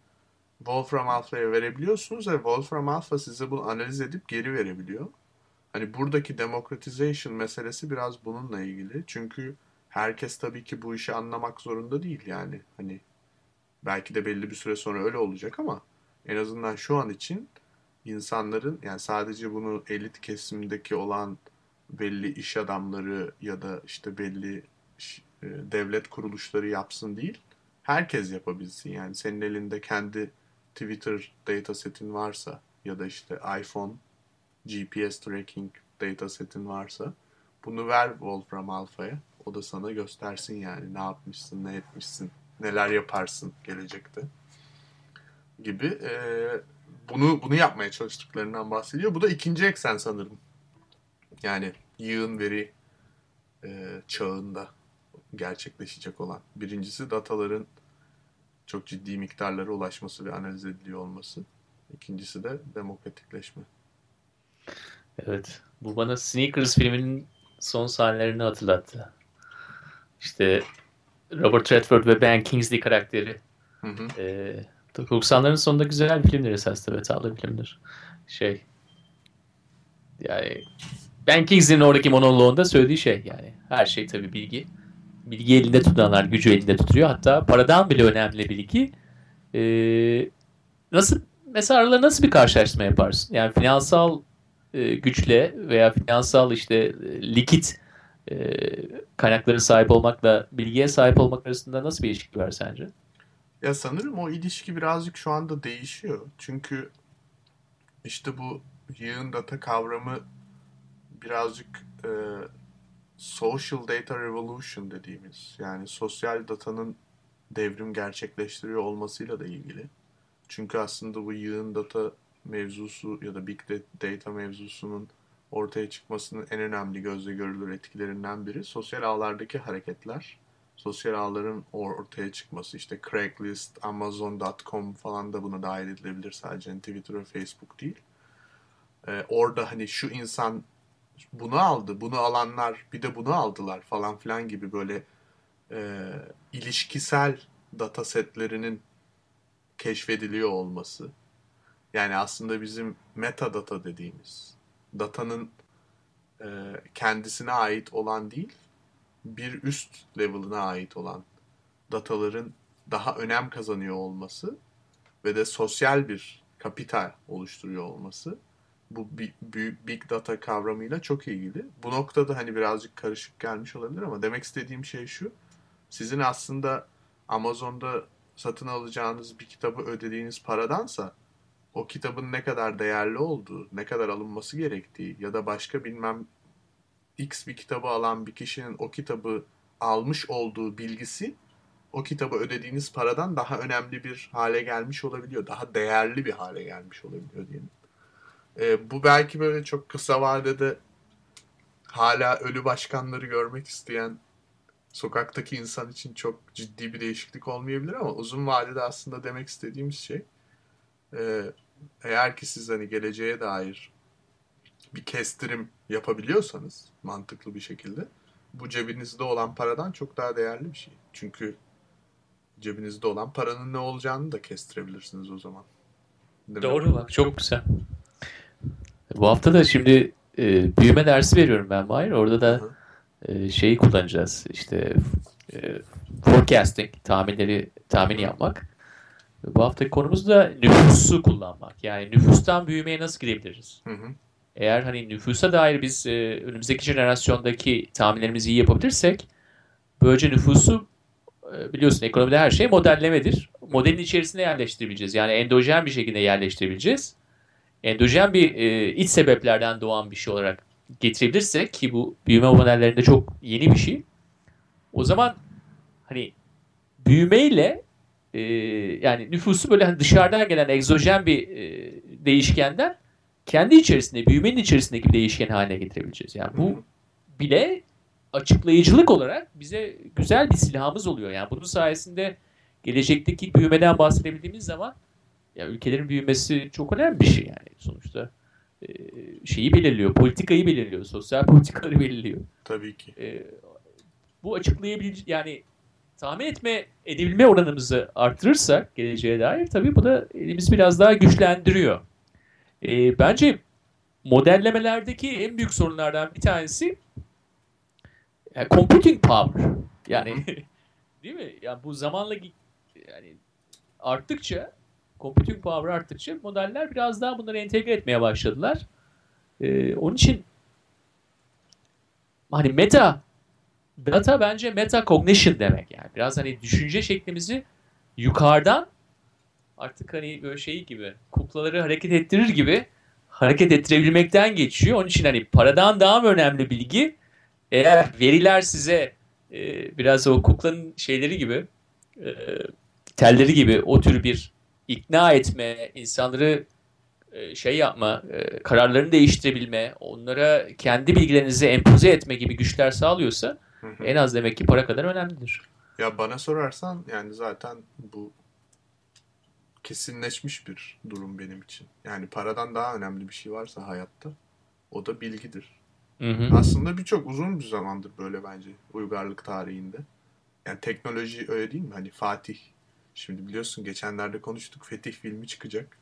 Wolfram Alpha'ya verebiliyorsunuz ve Wolfram Alpha size bunu analiz edip geri verebiliyor. Hani buradaki democratization meselesi biraz bununla ilgili. Çünkü herkes tabii ki bu işi anlamak zorunda değil yani. Hani belki de belli bir süre sonra öyle olacak ama en azından şu an için insanların yani sadece bunu elit kesimdeki olan belli iş adamları ya da işte belli e, devlet kuruluşları yapsın değil. Herkes yapabilsin yani. Senin elinde kendi Twitter datasetin varsa ya da işte iPhone GPS tracking datasetin varsa bunu ver Wolfram Alpha'ya. O da sana göstersin yani ne yapmışsın, ne etmişsin, neler yaparsın gelecekte gibi. Ee, bunu bunu yapmaya çalıştıklarından bahsediyor. Bu da ikinci eksen sanırım. Yani yığın veri e, çağında gerçekleşecek olan. Birincisi dataların çok ciddi miktarlara ulaşması ve analiz ediliyor olması. İkincisi de demokratikleşme. Evet. Bu bana Sneakers filminin son sahnelerini hatırlattı. İşte Robert Redford ve Ben Kingsley karakteri. Hı hı. Ee, 90'ların sonunda güzel bir filmdir esas tabii. Tatlı bir filmdir. Şey yani Ben Kingsley'nin oradaki monoloğunda söylediği şey yani her şey tabii bilgi. Bilgi elinde tutanlar gücü elinde tutuyor. Hatta paradan bile önemli bilgi. Ee, nasıl mesela aralarında nasıl bir karşılaştırma yaparsın? Yani finansal e, güçle veya finansal işte e, likit e, kaynaklara sahip olmakla bilgiye sahip olmak arasında nasıl bir ilişki var sence? Ya sanırım o ilişki birazcık şu anda değişiyor. Çünkü işte bu yığın data kavramı birazcık e, social data revolution dediğimiz yani sosyal datanın devrim gerçekleştiriyor olmasıyla da ilgili. Çünkü aslında bu yığın data mevzusu ya da big data mevzusunun ortaya çıkmasının en önemli gözle görülür etkilerinden biri sosyal ağlardaki hareketler. Sosyal ağların ortaya çıkması işte Craigslist, Amazon.com falan da buna dahil edilebilir sadece Twitter ve Facebook değil. Ee, orada hani şu insan bunu aldı, bunu alanlar bir de bunu aldılar falan filan gibi böyle e, ilişkisel data setlerinin keşfediliyor olması. Yani aslında bizim metadata dediğimiz datanın e, kendisine ait olan değil, bir üst level'ına ait olan dataların daha önem kazanıyor olması ve de sosyal bir kapital oluşturuyor olması bu big data kavramıyla çok ilgili. Bu noktada hani birazcık karışık gelmiş olabilir ama demek istediğim şey şu. Sizin aslında Amazon'da satın alacağınız bir kitabı ödediğiniz paradansa o kitabın ne kadar değerli olduğu, ne kadar alınması gerektiği ya da başka bilmem X bir kitabı alan bir kişinin o kitabı almış olduğu bilgisi o kitabı ödediğiniz paradan daha önemli bir hale gelmiş olabiliyor. Daha değerli bir hale gelmiş olabiliyor diyelim. Ee, bu belki böyle çok kısa vadede hala ölü başkanları görmek isteyen sokaktaki insan için çok ciddi bir değişiklik olmayabilir ama uzun vadede aslında demek istediğimiz şey e, eğer ki siz hani geleceğe dair bir kestirim yapabiliyorsanız mantıklı bir şekilde bu cebinizde olan paradan çok daha değerli bir şey. Çünkü cebinizde olan paranın ne olacağını da kestirebilirsiniz o zaman. Değil mi? Doğru bak çok güzel. Bu hafta da şimdi e, büyüme dersi veriyorum ben Mahir. Orada da e, şeyi kullanacağız. İşte e, forecasting, tahminleri tahmin yapmak. Bu haftaki konumuz da nüfusu kullanmak. Yani nüfustan büyümeye nasıl gidebiliriz? Hı hı. Eğer hani nüfusa dair biz e, önümüzdeki jenerasyondaki tahminlerimizi iyi yapabilirsek böylece nüfusu e, biliyorsun ekonomide her şey modellemedir. Modelin içerisine yerleştirebileceğiz. Yani endojen bir şekilde yerleştirebileceğiz. Endojen bir e, iç sebeplerden doğan bir şey olarak getirebilirsek ki bu büyüme modellerinde çok yeni bir şey. O zaman hani büyümeyle e, yani nüfusu böyle hani dışarıdan gelen egzojen bir e, değişkenden kendi içerisinde, büyümenin içerisindeki bir değişken haline getirebileceğiz. Yani bu bile açıklayıcılık olarak bize güzel bir silahımız oluyor. Yani bunun sayesinde gelecekteki büyümeden bahsedebildiğimiz zaman ya ülkelerin büyümesi çok önemli bir şey yani sonuçta. e, şeyi belirliyor, politikayı belirliyor, sosyal politikaları belirliyor. Tabii ki. E, bu açıklayabilecek yani tahmin etme edebilme oranımızı artırırsak geleceğe dair tabii bu da elimizi biraz daha güçlendiriyor. E, bence modellemelerdeki en büyük sorunlardan bir tanesi yani computing power. Yani değil mi? Yani bu zamanla yani arttıkça computing power arttıkça modeller biraz daha bunları entegre etmeye başladılar. E, onun için hani meta data bence meta cognition demek yani. Biraz hani düşünce şeklimizi yukarıdan artık hani böyle şey gibi kuklaları hareket ettirir gibi hareket ettirebilmekten geçiyor. Onun için hani paradan daha mı önemli bilgi? Eğer veriler size e, biraz o kuklanın şeyleri gibi e, telleri gibi o tür bir ikna etme, insanları e, şey yapma, e, kararlarını değiştirebilme, onlara kendi bilgilerinizi empoze etme gibi güçler sağlıyorsa Hı hı. en az demek ki para kadar önemlidir. Ya bana sorarsan yani zaten bu kesinleşmiş bir durum benim için. Yani paradan daha önemli bir şey varsa hayatta o da bilgidir. Hı hı. Aslında birçok uzun bir zamandır böyle bence uygarlık tarihinde. Yani teknoloji öyle değil mi? Hani Fatih. Şimdi biliyorsun geçenlerde konuştuk Fetih filmi çıkacak.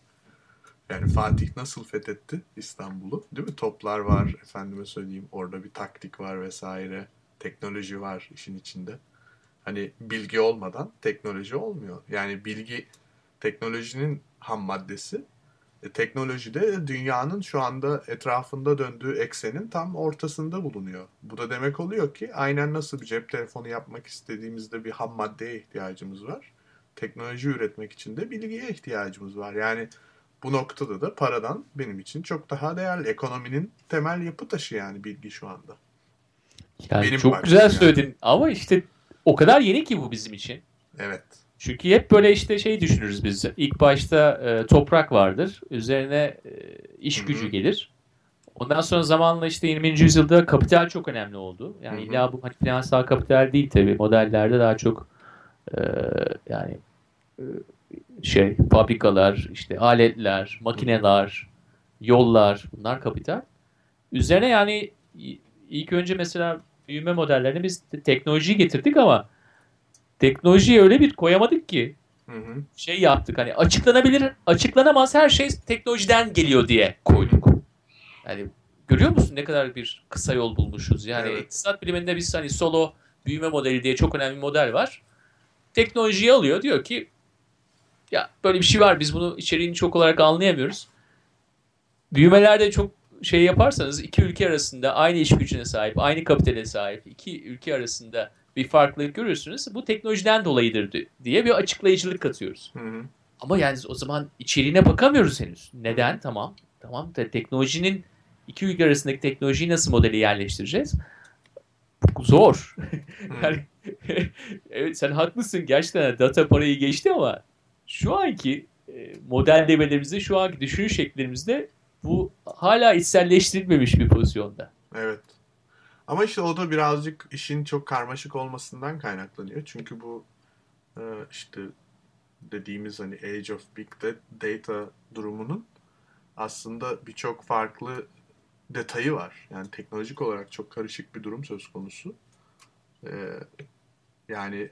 Yani Fatih nasıl fethetti İstanbul'u? Değil mi? Toplar var, efendime söyleyeyim. Orada bir taktik var vesaire. Teknoloji var işin içinde. Hani bilgi olmadan teknoloji olmuyor. Yani bilgi teknolojinin ham maddesi. E, teknoloji de dünyanın şu anda etrafında döndüğü eksenin tam ortasında bulunuyor. Bu da demek oluyor ki aynen nasıl bir cep telefonu yapmak istediğimizde bir ham maddeye ihtiyacımız var. Teknoloji üretmek için de bilgiye ihtiyacımız var. Yani bu noktada da paradan benim için çok daha değerli. Ekonominin temel yapı taşı yani bilgi şu anda. Yani Benim çok güzel yani. söyledin ama işte o kadar yeni ki bu bizim için. Evet. Çünkü hep böyle işte şey düşünürüz biz. İlk başta e, toprak vardır. Üzerine e, iş Hı hı. gücü gelir. Ondan sonra zamanla işte 20. yüzyılda kapital çok önemli oldu. Yani Hı hı. illa bu hani finansal kapital değil tabii. Modellerde daha çok e, yani e, şey fabrikalar, işte aletler, makineler, yollar bunlar kapital. Üzerine yani ilk önce mesela büyüme modellerini biz te- teknolojiyi getirdik ama teknolojiyi öyle bir koyamadık ki Hı hı. şey yaptık hani açıklanabilir açıklanamaz her şey teknolojiden geliyor diye koyduk. Yani görüyor musun ne kadar bir kısa yol bulmuşuz. Yani Evet. iktisat biliminde biz hani solo büyüme modeli diye çok önemli bir model var. Teknolojiyi alıyor diyor ki ya böyle bir şey var biz bunu içeriğini çok olarak anlayamıyoruz. Büyümelerde çok şey yaparsanız iki ülke arasında aynı iş gücüne sahip, aynı kapitale sahip iki ülke arasında bir farklılık görürsünüz. Bu teknolojiden dolayıdır di- diye bir açıklayıcılık katıyoruz. Hı hı. ama yani o zaman içeriğine bakamıyoruz henüz. Neden? Tamam. Tamam da teknolojinin iki ülke arasındaki teknolojiyi nasıl modeli yerleştireceğiz? Zor. yani, evet sen haklısın. Gerçekten data parayı geçti ama şu anki e, modellemelerimizde, şu anki düşünüş şekillerimizde bu hala içselleştirilmemiş bir pozisyonda. Evet. Ama işte o da birazcık işin çok karmaşık olmasından kaynaklanıyor. Çünkü bu e, işte dediğimiz hani Age of Big Data durumunun aslında birçok farklı detayı var. Yani teknolojik olarak çok karışık bir durum söz konusu. Ee, yani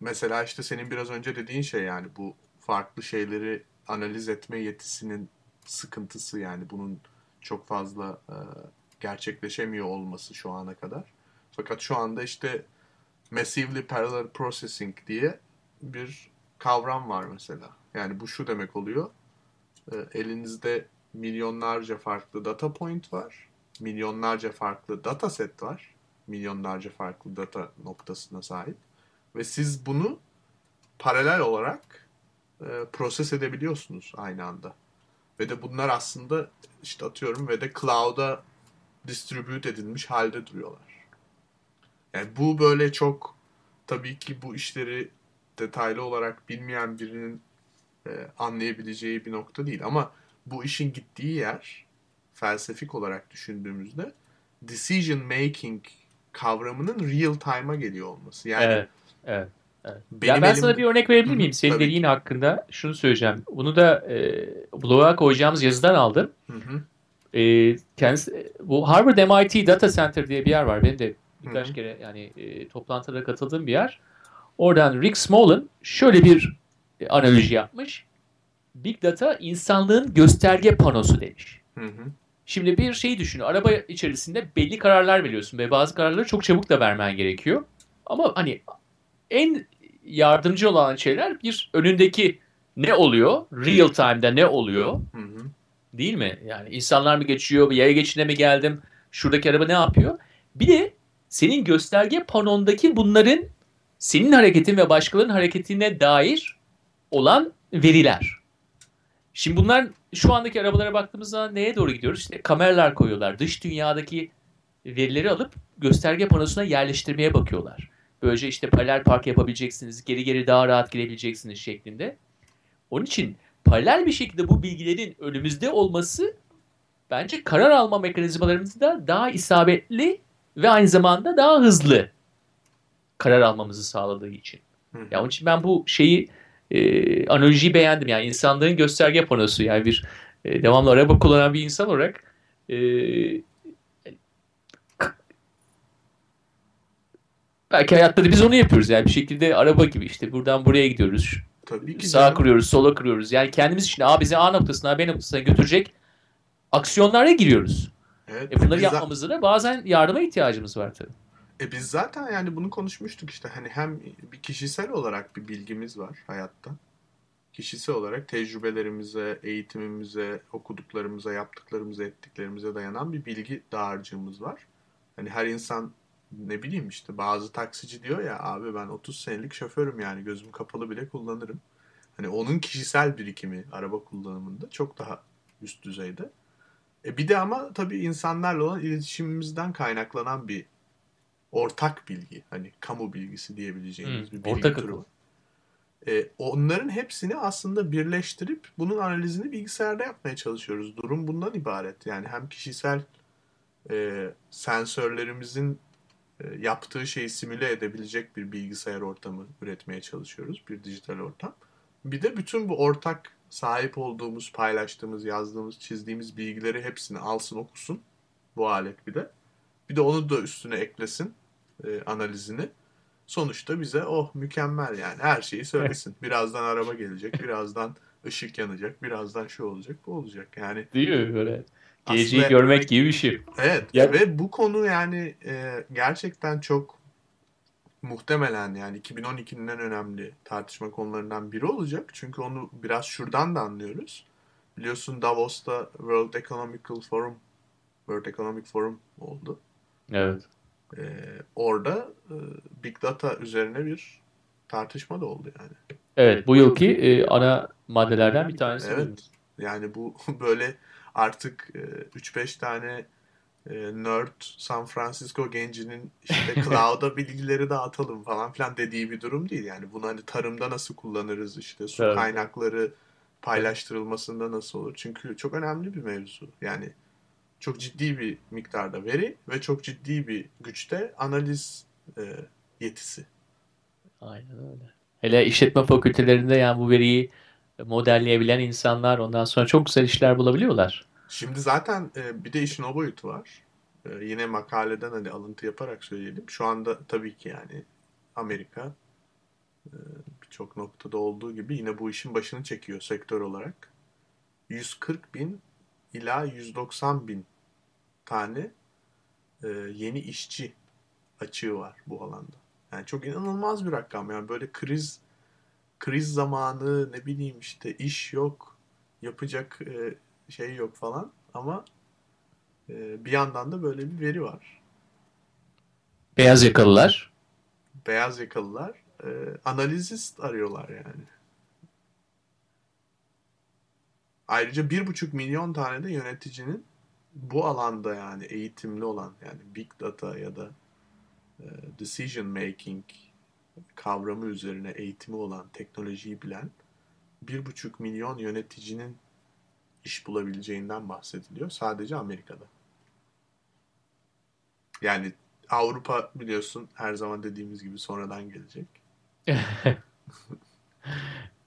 mesela işte senin biraz önce dediğin şey yani bu farklı şeyleri analiz etme yetisinin sıkıntısı yani bunun çok fazla e, gerçekleşemiyor olması şu ana kadar. Fakat şu anda işte massively parallel processing diye bir kavram var mesela. Yani bu şu demek oluyor. E, elinizde milyonlarca farklı data point var. Milyonlarca farklı data set var. Milyonlarca farklı data noktasına sahip. Ve siz bunu paralel olarak e, proses edebiliyorsunuz aynı anda. Ve de bunlar aslında işte atıyorum ve de cloud'a distribute edilmiş halde duruyorlar. Yani bu böyle çok tabii ki bu işleri detaylı olarak bilmeyen birinin e, anlayabileceği bir nokta değil ama bu işin gittiği yer felsefik olarak düşündüğümüzde decision making kavramının real time'a geliyor olması. Yani evet, evet. Evet. ya ben elim... sana bir örnek verebilir miyim? Senin Tabii dediğin hakkında şunu söyleyeceğim. Bunu da e, bloğa koyacağımız yazıdan aldım. Hı hı. E, kendisi, bu Harvard MIT Data Center diye bir yer var. Benim de birkaç hı hı. kere yani e, toplantıda katıldığım bir yer. Oradan Rick Smolin şöyle bir e, analoji yapmış. Big Data insanlığın gösterge panosu demiş. Hı hı. Şimdi bir şey düşün. Araba içerisinde belli kararlar veriyorsun ve bazı kararları çok çabuk da vermen gerekiyor. Ama hani en yardımcı olan şeyler bir önündeki ne oluyor? Real time'da ne oluyor? Hı hı. Değil mi? Yani insanlar mı geçiyor? Yaya geçine mi geldim? Şuradaki araba ne yapıyor? Bir de senin gösterge panondaki bunların senin hareketin ve başkalarının hareketine dair olan veriler. Şimdi bunlar şu andaki arabalara baktığımızda neye doğru gidiyoruz? İşte kameralar koyuyorlar. Dış dünyadaki verileri alıp gösterge panosuna yerleştirmeye bakıyorlar. Böylece işte paralel park yapabileceksiniz, geri geri daha rahat girebileceksiniz şeklinde. Onun için paralel bir şekilde bu bilgilerin önümüzde olması bence karar alma mekanizmalarımızda daha isabetli ve aynı zamanda daha hızlı karar almamızı sağladığı için. Hı. Ya onun için ben bu şeyi e, analojiyi beğendim. Yani insanların gösterge panosu yani bir e, devamlı araba kullanan bir insan olarak e, belki hayatta da biz onu yapıyoruz. Yani bir şekilde araba gibi işte buradan buraya gidiyoruz. Tabii ki. Sağa canım. kırıyoruz, sola kırıyoruz. Yani kendimiz için A bizi A noktasına, B noktasına götürecek aksiyonlara giriyoruz. Evet, e bunları yapmamızda da bazen yardıma ihtiyacımız var tabii. E biz zaten yani bunu konuşmuştuk işte hani hem bir kişisel olarak bir bilgimiz var hayatta. Kişisel olarak tecrübelerimize, eğitimimize, okuduklarımıza, yaptıklarımıza, ettiklerimize dayanan bir bilgi dağarcığımız var. Hani her insan ne bileyim işte bazı taksici diyor ya abi ben 30 senelik şoförüm yani gözüm kapalı bile kullanırım. Hani onun kişisel birikimi araba kullanımında çok daha üst düzeyde. E bir de ama tabii insanlarla olan iletişimimizden kaynaklanan bir ortak bilgi. Hani kamu bilgisi diyebileceğimiz hmm, bir bilgi ortak türü. E, onların hepsini aslında birleştirip bunun analizini bilgisayarda yapmaya çalışıyoruz. Durum bundan ibaret. Yani hem kişisel e, sensörlerimizin e, yaptığı şeyi simüle edebilecek bir bilgisayar ortamı üretmeye çalışıyoruz. Bir dijital ortam. Bir de bütün bu ortak sahip olduğumuz, paylaştığımız, yazdığımız, çizdiğimiz bilgileri hepsini alsın, okusun bu alet bir de. Bir de onu da üstüne eklesin e, analizini. Sonuçta bize oh mükemmel yani her şeyi söylesin. Birazdan araba gelecek, birazdan ışık yanacak, birazdan şu olacak, bu olacak. Yani Değil mi böyle? Geleceği aslında, görmek gibi bir şey. Evet ya. ve bu konu yani e, gerçekten çok muhtemelen yani 2012'nin en önemli tartışma konularından biri olacak. Çünkü onu biraz şuradan da anlıyoruz. Biliyorsun Davos'ta World Economic Forum World Economic Forum oldu. Evet. Ee, orada e, Big Data üzerine bir tartışma da oldu yani. Evet bu yılki e, ana maddelerden bir tanesi. Evet. Yani bu böyle artık e, 3-5 tane e, nerd San Francisco gencinin işte cloud'a bilgileri dağıtalım falan filan dediği bir durum değil. Yani bunu hani tarımda nasıl kullanırız işte su Evet. kaynakları paylaştırılmasında nasıl olur? Çünkü çok önemli bir mevzu. Yani çok ciddi bir miktarda veri ve çok ciddi bir güçte analiz e, yetisi. Aynen öyle. Hele işletme fakültelerinde yani bu veriyi modelleyebilen insanlar ondan sonra çok güzel işler bulabiliyorlar. Şimdi zaten e, bir de işin o boyutu var. E, yine makaleden hani alıntı yaparak söyleyelim. Şu anda tabii ki yani Amerika e, birçok noktada olduğu gibi yine bu işin başını çekiyor sektör olarak. 140 bin ila 190 bin tane e, yeni işçi açığı var bu alanda. Yani çok inanılmaz bir rakam. Yani böyle kriz kriz zamanı ne bileyim işte iş yok, yapacak e, şey yok falan ama e, bir yandan da böyle bir veri var. Beyaz yakalılar. Beyaz yakalılar e, analizist arıyorlar yani. Ayrıca bir buçuk milyon tane de yöneticinin bu alanda yani eğitimli olan yani big data ya da e, decision making kavramı üzerine eğitimi olan teknolojiyi bilen bir buçuk milyon yöneticinin iş bulabileceğinden bahsediliyor sadece Amerika'da. Yani Avrupa biliyorsun her zaman dediğimiz gibi sonradan gelecek. Ee,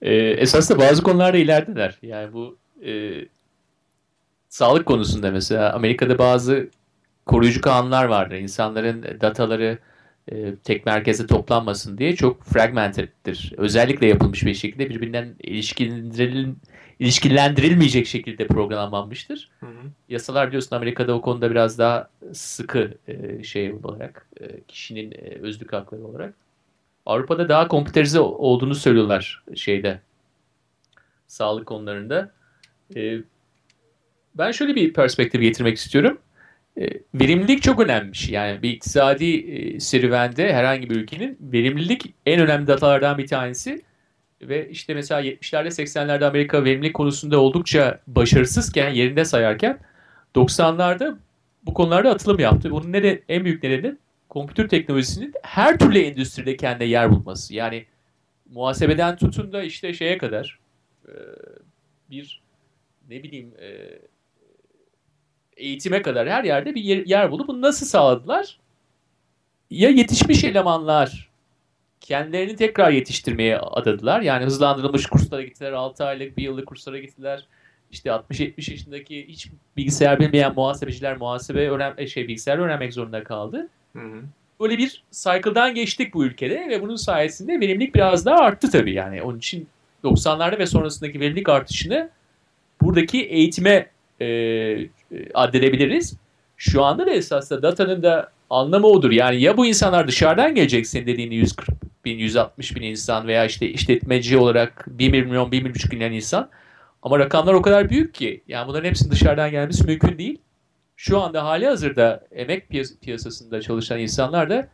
esasında bazı konularda ilerideler. Yani bu e, sağlık konusunda mesela Amerika'da bazı koruyucu kanunlar vardır. İnsanların dataları e, tek merkeze toplanmasın diye çok fragmenteddir. Özellikle yapılmış bir şekilde birbirinden ilişkilendiril, ilişkilendirilmeyecek şekilde programlanmıştır. Hı hı. Yasalar biliyorsun Amerika'da o konuda biraz daha sıkı e, şey olarak e, kişinin e, özlük hakları olarak. Avrupa'da daha komputerize olduğunu söylüyorlar şeyde sağlık konularında. E, ben şöyle bir perspektif getirmek istiyorum. E, verimlilik çok önemli bir şey. Yani bir iktisadi e, serüvende herhangi bir ülkenin verimlilik en önemli datalardan bir tanesi. Ve işte mesela 70'lerde 80'lerde Amerika verimlilik konusunda oldukça başarısızken yerinde sayarken 90'larda bu konularda atılım yaptı. Bunun neden, en büyük nedeni kompütür teknolojisinin her türlü endüstride kendine yer bulması. Yani muhasebeden tutun da işte şeye kadar e, bir ne bileyim e, eğitime kadar her yerde bir yer, yer bulup bunu nasıl sağladılar? Ya yetişmiş elemanlar kendilerini tekrar yetiştirmeye adadılar. Yani hızlandırılmış kurslara gittiler. 6 aylık, 1 yıllık kurslara gittiler. İşte 60-70 yaşındaki hiç bilgisayar bilmeyen muhasebeciler muhasebe öğren şey bilgisayar öğrenmek zorunda kaldı. Hı hı. Böyle bir cycle'dan geçtik bu ülkede ve bunun sayesinde verimlilik biraz daha arttı tabii. Yani onun için 90'larda ve sonrasındaki verimlilik artışını buradaki eğitime e, e, addedebiliriz. Şu anda da esasında datanın da anlamı odur. Yani ya bu insanlar dışarıdan gelecek senin dediğin 140 bin, 160 bin insan veya işte işletmeci olarak 1 milyon, 1,5 milyon insan. Ama rakamlar o kadar büyük ki yani bunların hepsinin dışarıdan gelmesi mümkün değil. Şu anda hali hazırda emek piyas- piyasasında çalışan insanlar da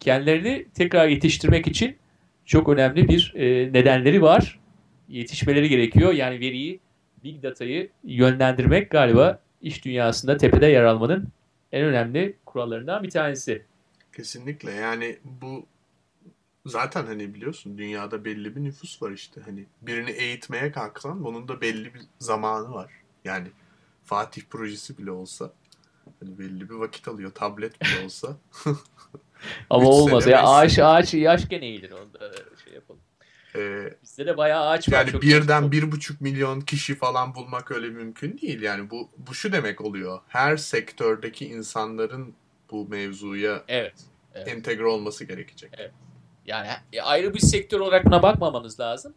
kendilerini tekrar yetiştirmek için çok önemli bir e, nedenleri var. Yetişmeleri gerekiyor. Yani veriyi, big data'yı yönlendirmek galiba iş dünyasında tepede yer almanın en önemli kurallarından bir tanesi. Kesinlikle yani bu zaten hani biliyorsun dünyada belli bir nüfus var işte hani birini eğitmeye kalksan bunun da belli bir zamanı var. Yani Fatih projesi bile olsa hani belli bir vakit alıyor tablet bile olsa. Ama olmaz. Ya ağaç ağaç yaş gene iyidir onda Ee, Bizde de bayağı ağaç var. yani çok birden çok- bir buçuk milyon kişi falan bulmak öyle mümkün değil. Yani bu bu şu demek oluyor. Her sektördeki insanların bu mevzuya Evet. Evet. entegre olması gerekecek. Yani ayrı bir sektör olarak buna bakmamanız lazım.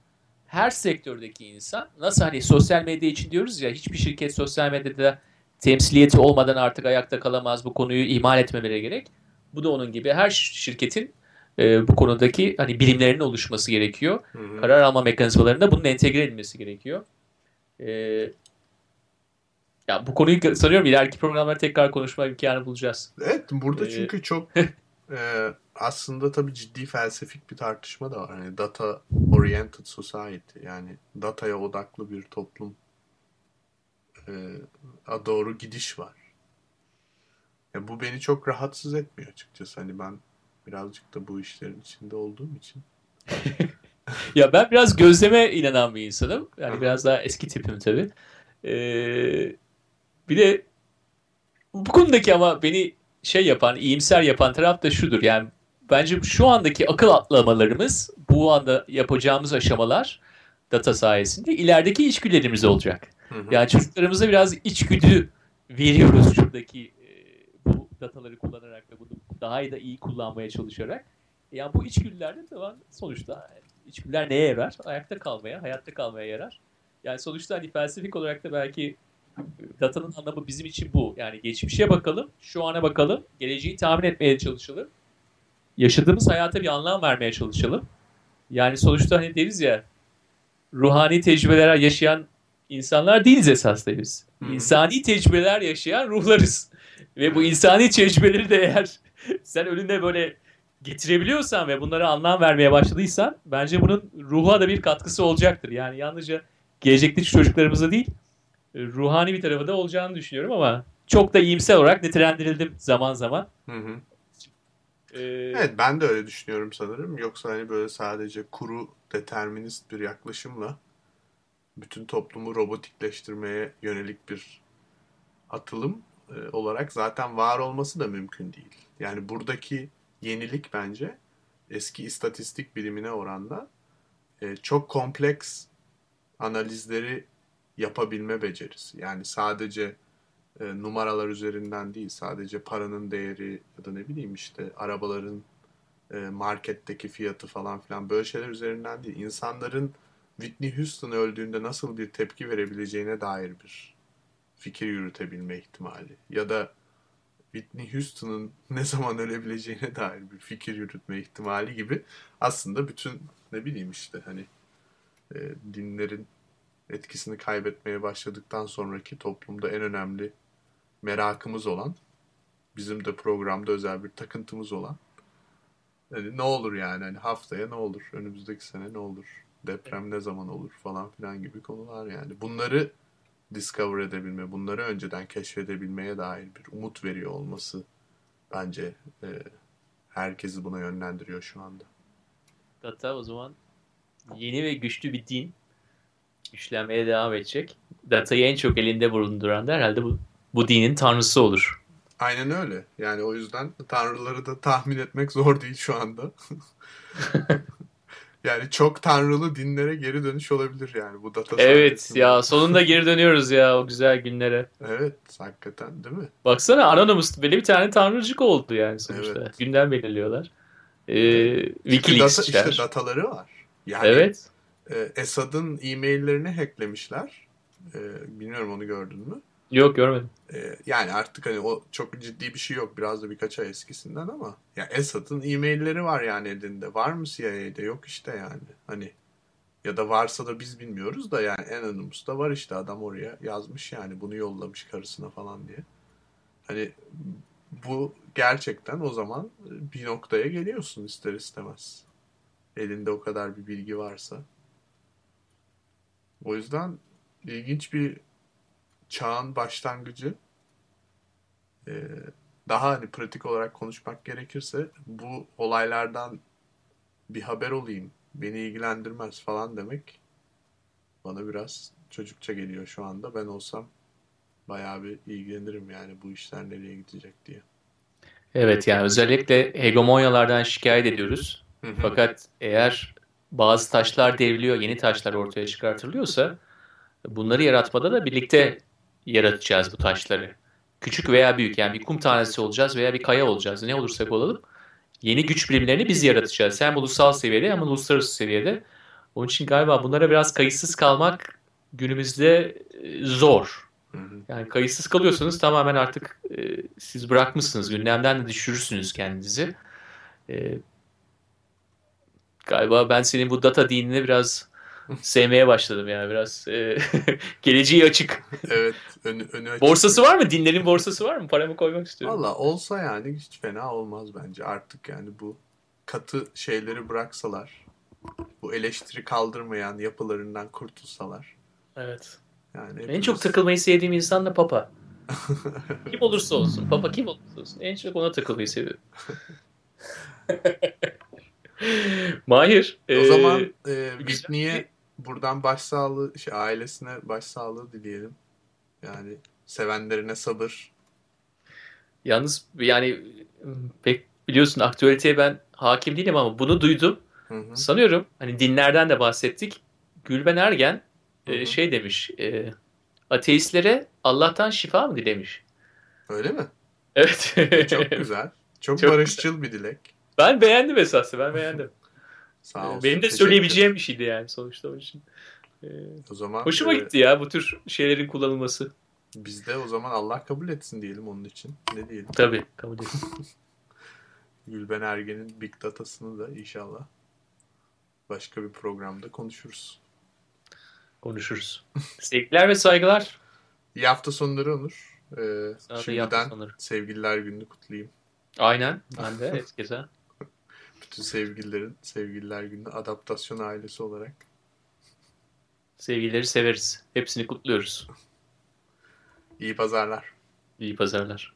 Her sektördeki insan nasıl hani sosyal medya için diyoruz ya hiçbir şirket sosyal medyada temsiliyeti olmadan artık ayakta kalamaz bu konuyu ihmal etmemeleri gerek. Bu da onun gibi her şirketin e, bu konudaki hani bilimlerinin oluşması gerekiyor. Hı hı. Karar alma mekanizmalarında bunun entegre edilmesi gerekiyor. E, ya bu konuyu sanıyorum ileriki programlarda tekrar konuşma imkanı bulacağız. Evet burada Ee, çünkü çok Ee, aslında tabii ciddi felsefik bir tartışma da var. Hani data oriented society yani dataya odaklı bir toplum e, a doğru gidiş var. Ya bu beni çok rahatsız etmiyor açıkçası. Hani ben birazcık da bu işlerin içinde olduğum için. Ya ben biraz gözleme inanan bir insanım. Yani biraz daha eski tipim tabii. Ee, bir de bu konudaki ama beni şey yapan, iyimser yapan taraf da şudur. Yani bence şu andaki akıl atlamalarımız, bu anda yapacağımız aşamalar data sayesinde ilerideki içgüdülerimiz olacak. Hı hı. Yani çocuklarımıza biraz içgüdü veriyoruz şuradaki e, bu dataları kullanarak daha iyi da iyi kullanmaya çalışarak. Yani bu içgüdüler de tamam sonuçta içgüdüler neye yarar? Ayakta kalmaya, hayatta kalmaya yarar. Yani sonuçta hani felsefik olarak da belki e, datanın anlamı bizim için bu. Yani geçmişe bakalım, şu ana bakalım, geleceği tahmin etmeye çalışalım. Yaşadığımız hayata bir anlam vermeye çalışalım. Yani sonuçta hani deriz ya ruhani tecrübeler yaşayan insanlar değiliz esas da biz. İnsani tecrübeler yaşayan ruhlarız. Ve bu insani tecrübeleri de eğer sen önüne böyle getirebiliyorsan ve bunlara anlam vermeye başladıysan bence bunun ruha da bir katkısı olacaktır. Yani yalnızca gelecekteki çocuklarımıza değil e, ruhani bir tarafı da olacağını düşünüyorum ama çok da iyimser olarak nitelendirildim zaman zaman. Hı hı. Ee, Evet ben de öyle düşünüyorum sanırım. Yoksa hani böyle sadece kuru determinist bir yaklaşımla bütün toplumu robotikleştirmeye yönelik bir atılım e, olarak zaten var olması da mümkün değil. Yani buradaki yenilik bence eski istatistik bilimine oranda e, çok kompleks analizleri yapabilme becerisi. Yani sadece e, numaralar üzerinden değil, sadece paranın değeri ya da ne bileyim işte arabaların e, marketteki fiyatı falan filan böyle şeyler üzerinden değil. İnsanların Whitney Houston öldüğünde nasıl bir tepki verebileceğine dair bir fikir yürütebilme ihtimali ya da Whitney Houston'ın ne zaman ölebileceğine dair bir fikir yürütme ihtimali gibi aslında bütün ne bileyim işte hani e, dinlerin etkisini kaybetmeye başladıktan sonraki toplumda en önemli merakımız olan bizim de programda özel bir takıntımız olan hani ne olur yani hani haftaya ne olur önümüzdeki sene ne olur deprem ne zaman olur falan filan gibi konular yani. Bunları discover edebilme bunları önceden keşfedebilmeye dair bir umut veriyor olması bence e, herkesi buna yönlendiriyor şu anda. Data o zaman yeni ve güçlü bir din güçlenmeye devam edecek. Datayı en çok elinde bulunduran da herhalde bu, bu dinin tanrısı olur. Aynen öyle. Yani o yüzden tanrıları da tahmin etmek zor değil şu anda. yani çok tanrılı dinlere geri dönüş olabilir yani bu data Evet sayesinde. ya sonunda geri dönüyoruz ya o güzel günlere. Evet hakikaten değil mi? Baksana Anonymous böyle bir tane tanrıcık oldu yani sonuçta. Evet. Gündem belirliyorlar. Ee, Çünkü Wikileaks data, işte dataları var. Yani Evet. e, Esad'ın e-maillerini hacklemişler. E, bilmiyorum onu gördün mü? Yok görmedim. E, yani artık hani o çok ciddi bir şey yok. Biraz da birkaç ay eskisinden ama ya Esad'ın e-mailleri var yani elinde. Var mı CIA'de? Yok işte yani. Hani ya da varsa da biz bilmiyoruz da yani Anonymous'ta var işte adam oraya yazmış yani bunu yollamış karısına falan diye. Hani bu gerçekten o zaman bir noktaya geliyorsun ister istemez. Elinde o kadar bir bilgi varsa. O yüzden ilginç bir çağın başlangıcı. Ee, daha hani pratik olarak konuşmak gerekirse bu olaylardan bir haber olayım, beni ilgilendirmez falan demek bana biraz çocukça geliyor şu anda. Ben olsam bayağı bir ilgilenirim yani bu işler nereye gidecek diye. Evet yani özellikle hegemonyalardan şikayet ediyoruz. Fakat eğer bazı taşlar devriliyor, yeni taşlar ortaya çıkartılıyorsa bunları yaratmada da birlikte yaratacağız bu taşları. Küçük veya büyük yani bir kum tanesi olacağız veya bir kaya olacağız. Ne olursak olalım. Yeni güç birimlerini biz yaratacağız. Hem ulusal seviyede hem uluslararası seviyede. Onun için galiba bunlara biraz kayıtsız kalmak günümüzde e, zor. Yani kayıtsız kalıyorsanız tamamen artık e, siz bırakmışsınız. Gündemden de düşürürsünüz kendinizi. E, galiba ben senin bu data dinine biraz sevmeye başladım yani biraz. E, geleceği açık. Evet. Önü, önü açık. Borsası var mı? Dinlerin borsası var mı? Paramı koymak istiyorum. Valla olsa yani hiç fena olmaz bence. Artık yani bu katı şeyleri bıraksalar, bu eleştiri kaldırmayan yapılarından kurtulsalar. Evet. Yani En hepimiz- çok takılmayı sevdiğim insan da Papa. Kim olursa olsun. Papa kim olursa olsun. En çok ona takılmayı seviyorum. Mahir. O e, zaman e, güzel Whitney'e buradan başsağlığı, şey, ailesine başsağlığı dileyelim. Yani sevenlerine sabır. Yalnız yani pek biliyorsun aktüeliteye ben hakim değilim ama bunu duydum. Hı hı. Sanıyorum hani dinlerden de bahsettik. Gülben Ergen Hı e, hı. şey demiş. E, ateistlere Allah'tan şifa mı dilemiş? Öyle mi? Evet. Çok güzel. Çok, Çok barışçıl bir dilek. ben beğendim esasında. Ben beğendim. Sağ olsun. Benim de söyleyebileceğim bir şeydi yani sonuçta onun için. E, ederim. O zaman hoşuma e, gitti ya bu tür şeylerin kullanılması. Biz de o zaman Allah kabul etsin diyelim onun için. Ne diyelim? Tabii kabul ediyorum. Gülben Ergen'in Big Data'sını da inşallah başka bir programda konuşuruz. Konuşuruz. Sevgiler ve saygılar. İyi hafta sonları Onur. Ee, hafta şimdiden sonları. sevgililer gününü kutlayayım. Aynen. Ben de herkese. Bütün sevgililerin sevgililer günü adaptasyon ailesi olarak. Sevgilileri severiz. Hepsini kutluyoruz. İyi pazarlar. İyi pazarlar.